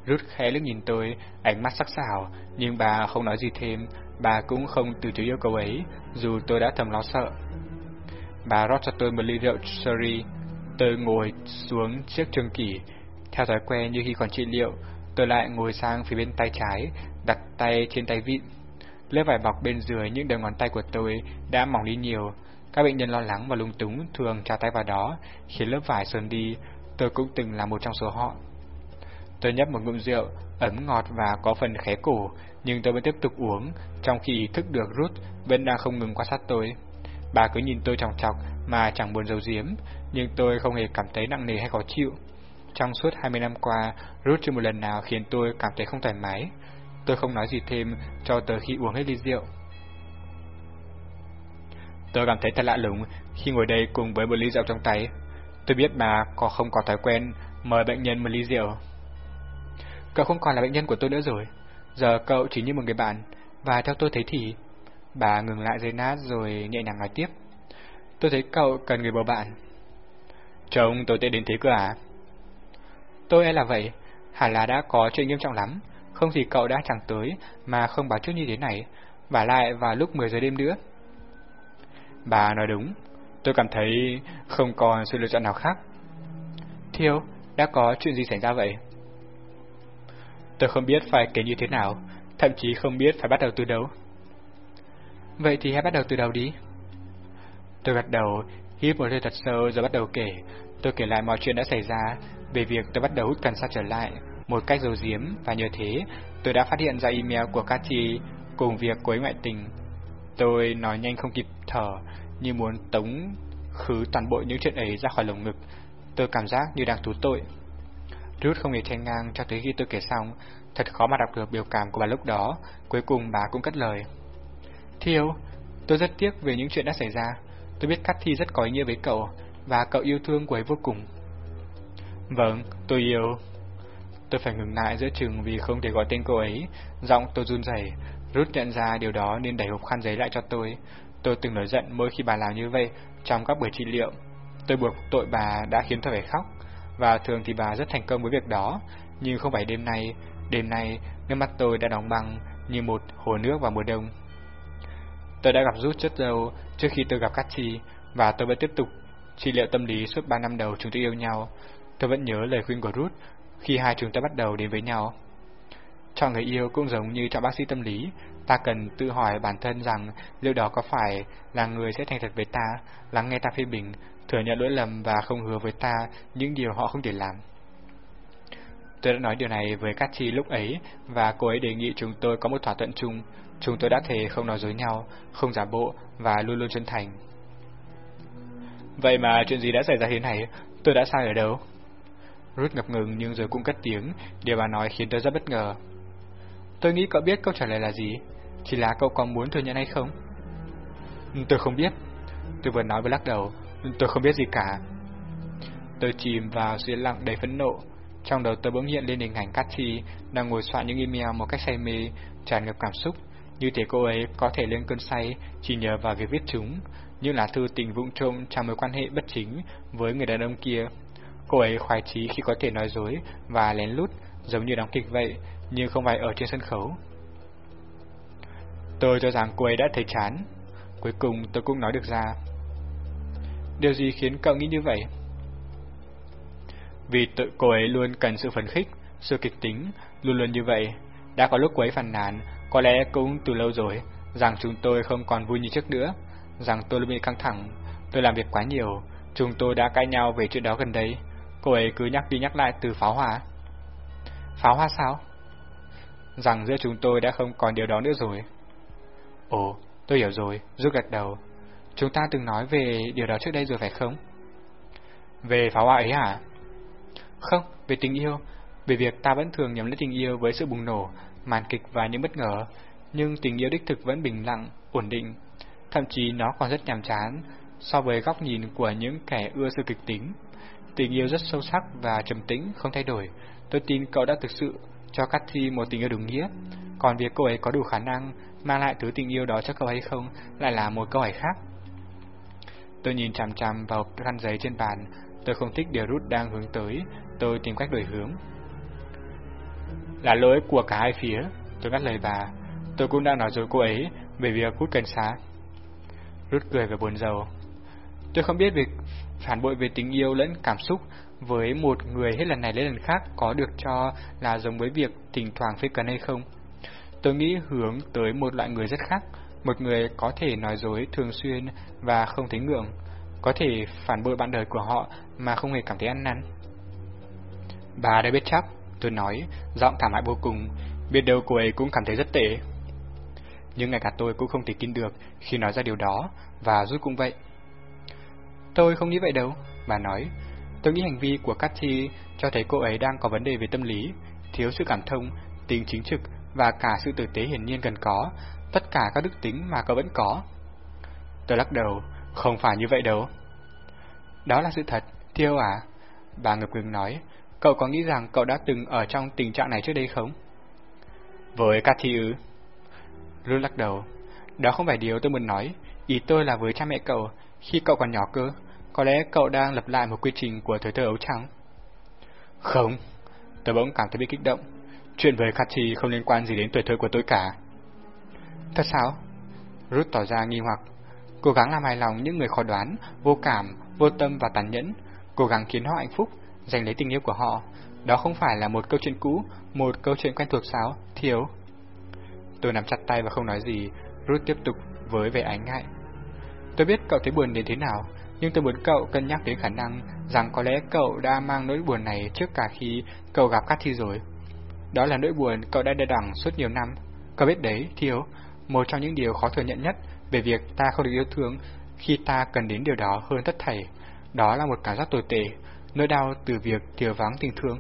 Rút khẽ liếc nhìn tôi, ánh mắt sắc sảo, nhưng bà không nói gì thêm, bà cũng không từ chối yêu cầu ấy, dù tôi đã thầm lo sợ. Bà rót cho tôi một ly rượu sherry, tôi ngồi xuống chiếc trường kỷ, theo thói quen như khi còn trị liệu, tôi lại ngồi sang phía bên tay trái, đặt tay trên tay vịn. Lớp vải bọc bên dưới những đầu ngón tay của tôi đã mỏng đi nhiều. Các bệnh nhân lo lắng và lung túng thường tra tay vào đó, khiến lớp vải sơn đi. Tôi cũng từng là một trong số họ. Tôi nhấp một ngụm rượu, ấm ngọt và có phần khé cổ, nhưng tôi vẫn tiếp tục uống, trong khi ý thức được rút vẫn đang không ngừng quan sát tôi. Bà cứ nhìn tôi trọng chọc mà chẳng buồn giấu giếm, nhưng tôi không hề cảm thấy nặng nề hay khó chịu. Trong suốt 20 năm qua, rút chưa một lần nào khiến tôi cảm thấy không thoải mái. Tôi không nói gì thêm cho tới khi uống hết ly rượu. Tôi cảm thấy thật lạ lùng khi ngồi đây cùng với một ly rượu trong tay. Tôi biết bà có không có thói quen mời bệnh nhân một ly rượu. Cậu không còn là bệnh nhân của tôi nữa rồi. Giờ cậu chỉ như một người bạn, và theo tôi thấy thì... Bà ngừng lại dây nát rồi nhẹ nhàng nói tiếp. Tôi thấy cậu cần người bầu bạn. Trông tôi tệ đến thế cơ à? Tôi e là vậy, hẳn là đã có chuyện nghiêm trọng lắm, không gì cậu đã chẳng tới mà không báo trước như thế này, và lại vào lúc 10 giờ đêm nữa. Bà nói đúng, tôi cảm thấy không còn sự lựa chọn nào khác. Thiêu, đã có chuyện gì xảy ra vậy? Tôi không biết phải kể như thế nào, thậm chí không biết phải bắt đầu từ đâu. Vậy thì hãy bắt đầu từ đầu đi. Tôi gật đầu, hít một hơi thật sâu rồi bắt đầu kể. Tôi kể lại mọi chuyện đã xảy ra, về việc tôi bắt đầu hút cần sa trở lại, một cách dầu diếm, và nhờ thế, tôi đã phát hiện ra email của Cathy cùng việc quấy ngoại tình. Tôi nói nhanh không kịp thở, như muốn tống khứ toàn bộ những chuyện ấy ra khỏi lồng ngực. Tôi cảm giác như đang thú tội. Ruth không hề chen ngang cho tới khi tôi kể xong, thật khó mà đọc được biểu cảm của bà lúc đó, cuối cùng bà cũng cất lời. Thiêu, tôi rất tiếc về những chuyện đã xảy ra, tôi biết Cathy rất có ý nghĩa với cậu, và cậu yêu thương cô ấy vô cùng. Vâng, tôi yêu. Tôi phải ngừng lại giữa chừng vì không thể gọi tên cô ấy, giọng tôi run rẩy. Rút nhận ra điều đó nên đẩy hộp khăn giấy lại cho tôi. Tôi từng nổi giận mỗi khi bà làm như vậy trong các buổi trị liệu. Tôi buộc tội bà đã khiến tôi phải khóc, và thường thì bà rất thành công với việc đó, nhưng không phải đêm nay. Đêm nay, nước mắt tôi đã đóng băng như một hồ nước vào mùa đông. Tôi đã gặp rút rất lâu trước khi tôi gặp Cathy, và tôi vẫn tiếp tục trị liệu tâm lý suốt 3 năm đầu chúng tôi yêu nhau. Tôi vẫn nhớ lời khuyên của Ruth khi hai chúng ta bắt đầu đến với nhau. Chọn người yêu cũng giống như chọn bác sĩ tâm lý, ta cần tự hỏi bản thân rằng liệu đó có phải là người sẽ thành thật với ta, lắng nghe ta phê bình, thừa nhận lỗi lầm và không hứa với ta những điều họ không thể làm. Tôi đã nói điều này với Cathy lúc ấy và cô ấy đề nghị chúng tôi có một thỏa thuận chung. Chúng tôi đã thề không nói dối nhau, không giả bộ và luôn luôn chân thành. Vậy mà chuyện gì đã xảy ra thế này? Tôi đã sai ở đâu? Ruth ngập ngừng nhưng rồi cũng cất tiếng, điều bà nói khiến tôi rất bất ngờ. Tôi nghĩ cậu biết câu trả lời là gì, chỉ là cậu có muốn thừa nhận hay không? Tôi không biết. Tôi vừa nói vừa lắc đầu, tôi không biết gì cả. Tôi chìm vào sự lặng đầy phẫn nộ. Trong đầu tôi bỗng hiện lên hình ảnh Cathy đang ngồi soạn những email một cách say mê, tràn ngập cảm xúc. Như thể cô ấy có thể lên cơn say chỉ nhờ vào việc viết chúng, như là thư tình vụng trộm trong mối quan hệ bất chính với người đàn ông kia. Cô ấy khoái chí khi có thể nói dối và lén lút, giống như đóng kịch vậy, nhưng không phải ở trên sân khấu. Tôi cho rằng cô ấy đã thấy chán. Cuối cùng tôi cũng nói được ra. Điều gì khiến cậu nghĩ như vậy? Vì tự cô ấy luôn cần sự phấn khích, sự kịch tính, luôn luôn như vậy. Đã có lúc cô ấy phàn nàn, có lẽ cũng từ lâu rồi, rằng chúng tôi không còn vui như trước nữa, rằng tôi luôn bị căng thẳng, tôi làm việc quá nhiều, chúng tôi đã cãi nhau về chuyện đó gần đây. Cô ấy cứ nhắc đi nhắc lại từ pháo hoa. Pháo hoa sao? Rằng giữa chúng tôi đã không còn điều đó nữa rồi. Ồ, tôi hiểu rồi, rút gật đầu. Chúng ta từng nói về điều đó trước đây rồi phải không? Về pháo hoa ấy hả? Không, về tình yêu. Về việc ta vẫn thường nhầm lẫn tình yêu với sự bùng nổ, màn kịch và những bất ngờ. Nhưng tình yêu đích thực vẫn bình lặng, ổn định. Thậm chí nó còn rất nhàm chán so với góc nhìn của những kẻ ưa sự kịch tính. Tình yêu rất sâu sắc và trầm tĩnh, không thay đổi. Tôi tin cậu đã thực sự cho Cathy một tình yêu đúng nghĩa. Còn việc cô ấy có đủ khả năng mang lại thứ tình yêu đó cho cậu hay không lại là một câu hỏi khác. Tôi nhìn chằm chằm vào khăn giấy trên bàn, tôi không thích điều rút đang hướng tới, tôi tìm cách đổi hướng. Là lỗi của cả hai phía, tôi ngắt lời bà. Tôi cũng đã nói dối cô ấy về việc hút cần xa. Rút cười và buồn rầu. Tôi không biết việc phản bội về tình yêu lẫn cảm xúc với một người hết lần này đến lần khác có được cho là giống với việc thỉnh thoảng phê cần hay không. Tôi nghĩ hướng tới một loại người rất khác, một người có thể nói dối thường xuyên và không thấy ngượng, có thể phản bội bạn đời của họ mà không hề cảm thấy ăn năn. Bà đã biết chắc, tôi nói, giọng thảm hại vô cùng, biết đâu cô ấy cũng cảm thấy rất tệ. Nhưng ngay cả tôi cũng không thể tin được khi nói ra điều đó, và rút cũng vậy. Tôi không nghĩ vậy đâu, bà nói. Tôi nghĩ hành vi của Cathy cho thấy cô ấy đang có vấn đề về tâm lý, thiếu sự cảm thông, tính chính trực và cả sự tử tế hiển nhiên cần có, tất cả các đức tính mà cậu vẫn có. Tôi lắc đầu, không phải như vậy đâu. Đó là sự thật, Thiêu à? Bà ngập ngừng nói, cậu có nghĩ rằng cậu đã từng ở trong tình trạng này trước đây không? Với Cathy ư? luôn lắc đầu, đó không phải điều tôi muốn nói, ý tôi là với cha mẹ cậu, khi cậu còn nhỏ cơ, có lẽ cậu đang lập lại một quy trình của thời thơ ấu trắng. Không, tôi bỗng cảm thấy bị kích động. Chuyện với Cathy không liên quan gì đến tuổi thơ của tôi cả. Thật sao? Ruth tỏ ra nghi hoặc. Cố gắng làm hài lòng những người khó đoán, vô cảm, vô tâm và tàn nhẫn. Cố gắng khiến họ hạnh phúc, giành lấy tình yêu của họ. Đó không phải là một câu chuyện cũ, một câu chuyện quen thuộc sao, thiếu. Tôi nắm chặt tay và không nói gì, Ruth tiếp tục với vẻ ánh ngại. Tôi biết cậu thấy buồn đến thế nào, nhưng tôi muốn cậu cân nhắc đến khả năng rằng có lẽ cậu đã mang nỗi buồn này trước cả khi cậu gặp Cathy rồi. Đó là nỗi buồn cậu đã đe đẳng suốt nhiều năm. Cậu biết đấy, Thiếu, một trong những điều khó thừa nhận nhất về việc ta không được yêu thương khi ta cần đến điều đó hơn tất thảy. Đó là một cảm giác tồi tệ, nỗi đau từ việc thiếu vắng tình thương.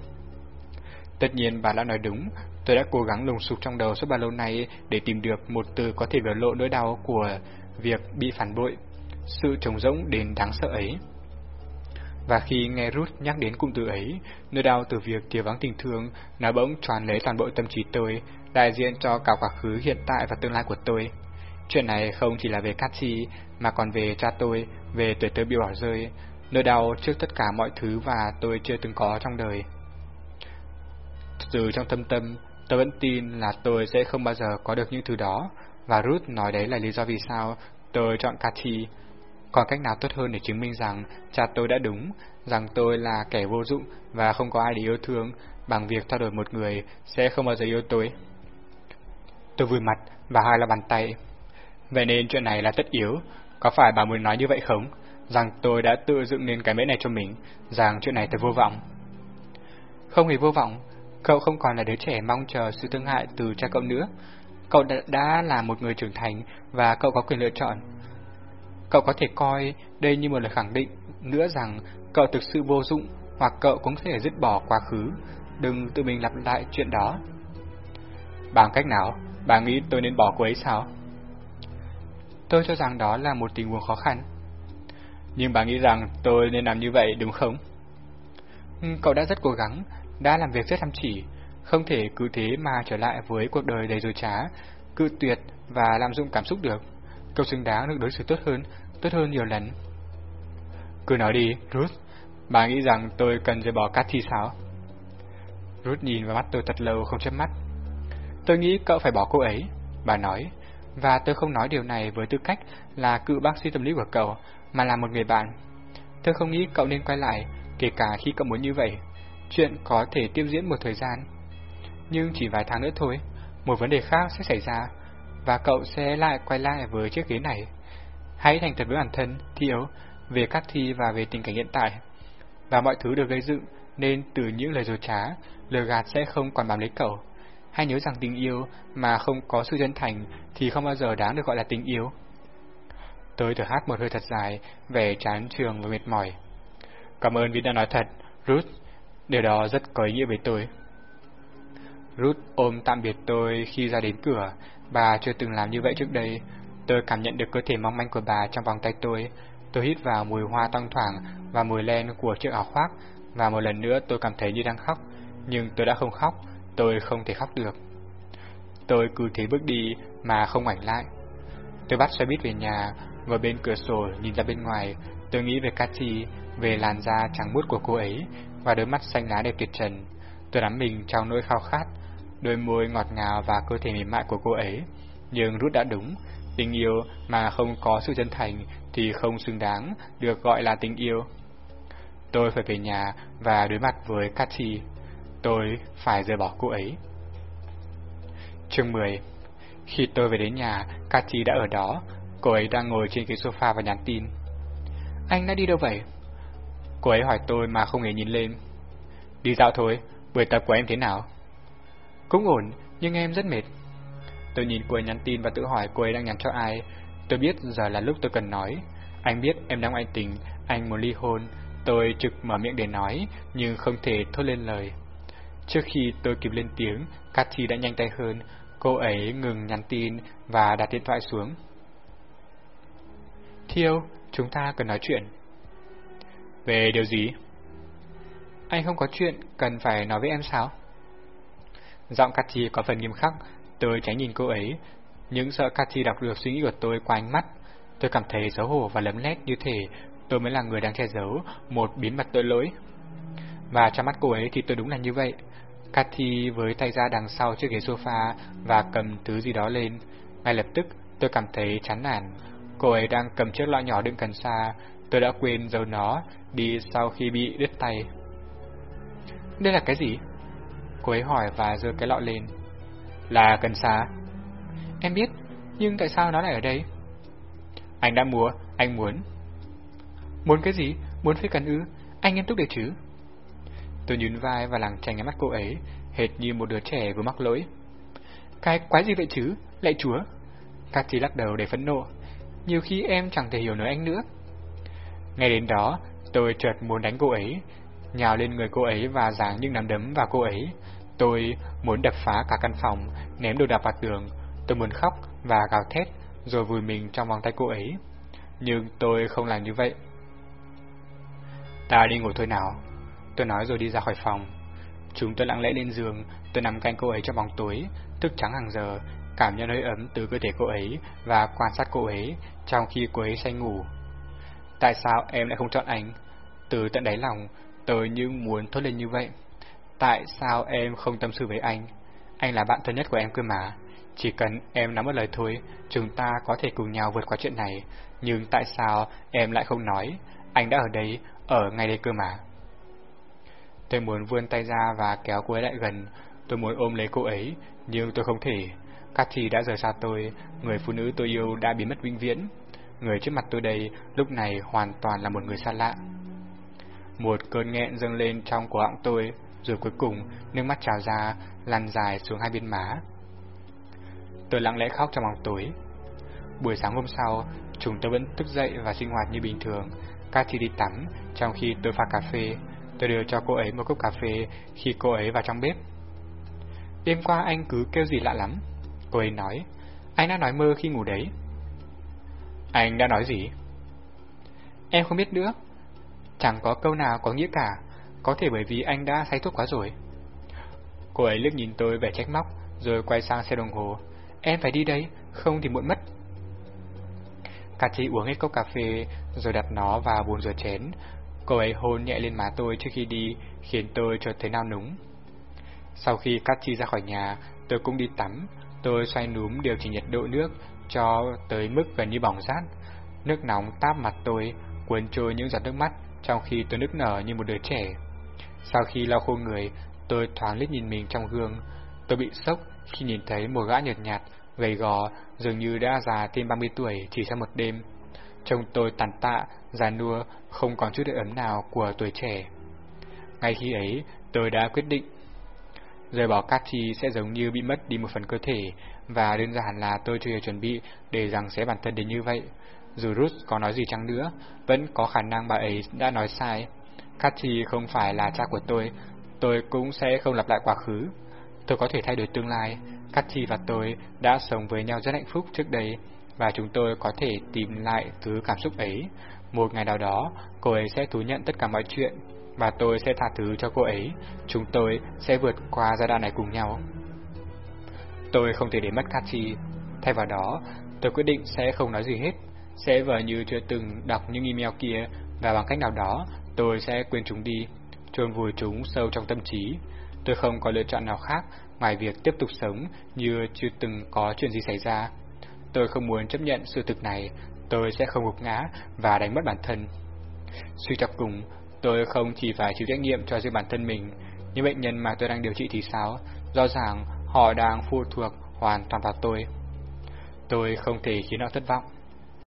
Tất nhiên bà đã nói đúng, tôi đã cố gắng lùng sục trong đầu suốt bao lâu nay để tìm được một từ có thể biểu lộ nỗi đau của việc bị phản bội, sự trống rỗng đến đáng sợ ấy. Và khi nghe Ruth nhắc đến cụm từ ấy, nỗi đau từ việc thiếu vắng tình thương, nó bỗng tràn lấy toàn bộ tâm trí tôi, đại diện cho cả quá khứ, hiện tại và tương lai của tôi. Chuyện này không chỉ là về Cathy, mà còn về cha tôi, về tuổi tôi bị bỏ rơi, nỗi đau trước tất cả mọi thứ và tôi chưa từng có trong đời. Từ trong tâm tâm, tôi vẫn tin là tôi sẽ không bao giờ có được những thứ đó, và Ruth nói đấy là lý do vì sao tôi chọn Cathy. Còn cách nào tốt hơn để chứng minh rằng cha tôi đã đúng, rằng tôi là kẻ vô dụng và không có ai để yêu thương bằng việc thay đổi một người sẽ không bao giờ yêu tôi. Tôi vui mặt và hai là bàn tay. Vậy nên chuyện này là tất yếu, có phải bà muốn nói như vậy không? rằng tôi đã tự dựng nên cái bẫy này cho mình, rằng chuyện này thật vô vọng. Không hề vô vọng, cậu không còn là đứa trẻ mong chờ sự thương hại từ cha cậu nữa. Cậu đã, đã là một người trưởng thành và cậu có quyền lựa chọn. Cậu có thể coi đây như một lời khẳng định nữa rằng cậu thực sự vô dụng hoặc cậu cũng có thể dứt bỏ quá khứ, đừng tự mình lặp lại chuyện đó. Bằng cách nào, bà nghĩ tôi nên bỏ cô ấy sao? Tôi cho rằng đó là một tình huống khó khăn. Nhưng bà nghĩ rằng tôi nên làm như vậy đúng không? Cậu đã rất cố gắng, đã làm việc rất chăm chỉ, không thể cứ thế mà trở lại với cuộc đời đầy dối trá, cự tuyệt và lạm dụng cảm xúc được. Cậu xứng đáng được đối xử tốt hơn, tốt hơn nhiều lần. Cứ nói đi, Ruth, bà nghĩ rằng tôi cần rời bỏ Cathy sao? Ruth nhìn vào mắt tôi thật lâu không chớp mắt. Tôi nghĩ cậu phải bỏ cô ấy, bà nói, và tôi không nói điều này với tư cách là cựu bác sĩ tâm lý của cậu, mà là một người bạn. Tôi không nghĩ cậu nên quay lại, kể cả khi cậu muốn như vậy. Chuyện có thể tiếp diễn một thời gian. Nhưng chỉ vài tháng nữa thôi, một vấn đề khác sẽ xảy ra, và cậu sẽ lại quay lại với chiếc ghế này. Hãy thành thật với bản thân, thiếu về các thi và về tình cảnh hiện tại. Và mọi thứ được gây dựng nên từ những lời dối trá, lừa gạt sẽ không còn bám lấy cậu. Hãy nhớ rằng tình yêu mà không có sự chân thành thì không bao giờ đáng được gọi là tình yêu. Tôi thở hát một hơi thật dài, vẻ chán trường và mệt mỏi. Cảm ơn vì đã nói thật, Ruth. Điều đó rất có ý nghĩa với tôi. Ruth ôm tạm biệt tôi khi ra đến cửa. Bà chưa từng làm như vậy trước đây. Tôi cảm nhận được cơ thể mong manh của bà trong vòng tay tôi. Tôi hít vào mùi hoa tăng thoảng và mùi len của chiếc áo khoác. Và một lần nữa tôi cảm thấy như đang khóc. Nhưng tôi đã không khóc. Tôi không thể khóc được. Tôi cứ thế bước đi mà không ngoảnh lại. Tôi bắt xe buýt về nhà, ngồi bên cửa sổ nhìn ra bên ngoài. Tôi nghĩ về Cathy, về làn da trắng muốt của cô ấy và đôi mắt xanh lá đẹp tuyệt trần. Tôi đắm mình trong nỗi khao khát, đôi môi ngọt ngào và cơ thể mềm mại của cô ấy. Nhưng rút đã đúng, tình yêu mà không có sự chân thành thì không xứng đáng được gọi là tình yêu. Tôi phải về nhà và đối mặt với Cathy. Tôi phải rời bỏ cô ấy. Chương 10 Khi tôi về đến nhà, Cathy đã ở đó. Cô ấy đang ngồi trên cái sofa và nhắn tin. Anh đã đi đâu vậy? Cô ấy hỏi tôi mà không hề nhìn lên. Đi dạo thôi, buổi tập của em thế nào? Cũng ổn, nhưng em rất mệt. Tôi nhìn cô ấy nhắn tin và tự hỏi cô ấy đang nhắn cho ai. Tôi biết giờ là lúc tôi cần nói. Anh biết em đang ngoại tình, anh muốn ly hôn. Tôi trực mở miệng để nói, nhưng không thể thốt lên lời. Trước khi tôi kịp lên tiếng, Cathy đã nhanh tay hơn. Cô ấy ngừng nhắn tin và đặt điện thoại xuống. Thiêu, chúng ta cần nói chuyện. Về điều gì? Anh không có chuyện cần phải nói với em sao? Giọng Cathy có phần nghiêm khắc, tôi tránh nhìn cô ấy, những sợ Cathy đọc được suy nghĩ của tôi qua ánh mắt. Tôi cảm thấy xấu hổ và lấm lét như thể tôi mới là người đang che giấu một bí mật tội lỗi. Và trong mắt cô ấy thì tôi đúng là như vậy. Cathy với tay ra đằng sau chiếc ghế sofa và cầm thứ gì đó lên. Ngay lập tức tôi cảm thấy chán nản. Cô ấy đang cầm chiếc lọ nhỏ đựng cần sa, tôi đã quên giấu nó đi sau khi bị đứt tay. Đây là cái gì? Cô ấy hỏi và giơ cái lọ lên. Là cần sa. Em biết, nhưng tại sao nó lại ở đây? Anh đã mua, anh muốn. Muốn cái gì? Muốn phi cần ư? Anh nghiêm túc được chứ? Tôi nhún vai và làng tránh ánh mắt cô ấy, hệt như một đứa trẻ vừa mắc lỗi. Cái quái gì vậy chứ? Lạy chúa! Cathy lắc đầu để phẫn nộ. Nhiều khi em chẳng thể hiểu nổi anh nữa. Ngay đến đó, tôi chợt muốn đánh cô ấy, nhào lên người cô ấy và giáng những nắm đấm vào cô ấy. Tôi muốn đập phá cả căn phòng, ném đồ đạc vào tường. Tôi muốn khóc và gào thét, rồi vùi mình trong vòng tay cô ấy. Nhưng tôi không làm như vậy. Ta đi ngủ thôi nào. Tôi nói rồi đi ra khỏi phòng. Chúng tôi lặng lẽ lên giường, tôi nằm cạnh cô ấy trong bóng tối, thức trắng hàng giờ, cảm nhận hơi ấm từ cơ thể cô ấy và quan sát cô ấy trong khi cô ấy say ngủ. Tại sao em lại không chọn anh? Từ tận đáy lòng, tôi như muốn thốt lên như vậy. Tại sao em không tâm sự với anh? Anh là bạn thân nhất của em cơ mà. Chỉ cần em nắm một lời thôi, chúng ta có thể cùng nhau vượt qua chuyện này. Nhưng tại sao em lại không nói? Anh đã ở đây, ở ngay đây cơ mà. Tôi muốn vươn tay ra và kéo cô ấy lại gần. Tôi muốn ôm lấy cô ấy, nhưng tôi không thể. Cathy đã rời xa tôi, người phụ nữ tôi yêu đã biến mất vĩnh viễn. người trước mặt tôi đây lúc này hoàn toàn là một người xa lạ. Một cơn nghẹn dâng lên trong cổ họng tôi, rồi cuối cùng nước mắt trào ra, lăn dài xuống hai bên má. Tôi lặng lẽ khóc trong bóng tối. Buổi sáng hôm sau, chúng tôi vẫn thức dậy và sinh hoạt như bình thường. Cathy đi tắm, trong khi tôi pha cà phê. Tôi đưa cho cô ấy một cốc cà phê khi cô ấy vào trong bếp. Đêm qua anh cứ kêu gì lạ lắm. Cô ấy nói, anh đã nói mơ khi ngủ đấy. Anh đã nói gì? Em không biết nữa. Chẳng có câu nào có nghĩa cả, có thể bởi vì anh đã say thuốc quá rồi. Cô ấy liếc nhìn tôi vẻ trách móc, rồi quay sang xe đồng hồ. Em phải đi đấy, không thì muộn mất. Cathy uống hết cốc cà phê, rồi đặt nó vào bồn rửa chén. Cô ấy hôn nhẹ lên má tôi trước khi đi, khiến tôi chợt thấy nao núng. Sau khi Cathy ra khỏi nhà, tôi cũng đi tắm. Tôi xoay núm điều chỉnh nhiệt độ nước cho tới mức gần như bỏng rát. Nước nóng táp mặt tôi, cuốn trôi những giọt nước mắt trong khi tôi nức nở như một đứa trẻ. Sau khi lau khô người, tôi thoáng liếc nhìn mình trong gương. Tôi bị sốc khi nhìn thấy một gã nhợt nhạt, gầy gò, dường như đã già thêm 30 tuổi chỉ sau một đêm. Trông tôi tàn tạ, già nua, không còn chút đợi ấm nào của tuổi trẻ. Ngay khi ấy, tôi đã quyết định. Rời bỏ Cathy sẽ giống như bị mất đi một phần cơ thể, và đơn giản là tôi chưa chuẩn bị để rằng sẽ bản thân đến như vậy. Dù Ruth có nói gì chăng nữa, vẫn có khả năng bà ấy đã nói sai. Cathy không phải là cha của tôi, tôi cũng sẽ không lặp lại quá khứ. Tôi có thể thay đổi tương lai. Cathy và tôi đã sống với nhau rất hạnh phúc trước đây, và chúng tôi có thể tìm lại thứ cảm xúc ấy. Một ngày nào đó, cô ấy sẽ thú nhận tất cả mọi chuyện, và tôi sẽ tha thứ cho cô ấy. Chúng tôi sẽ vượt qua giai đoạn này cùng nhau. Tôi không thể để mất Cathy. Thay vào đó, tôi quyết định sẽ không nói gì hết, sẽ vờ như chưa từng đọc những email kia, và bằng cách nào đó, tôi sẽ quên chúng đi, chôn vùi chúng sâu trong tâm trí. Tôi không có lựa chọn nào khác ngoài việc tiếp tục sống như chưa từng có chuyện gì xảy ra. Tôi không muốn chấp nhận sự thực này, tôi sẽ không gục ngã và đánh mất bản thân. Suy cho cùng, tôi không chỉ phải chịu trách nhiệm cho riêng bản thân mình, những bệnh nhân mà tôi đang điều trị thì sao? Rõ ràng họ đang phụ thuộc hoàn toàn vào tôi. Tôi không thể khiến họ thất vọng.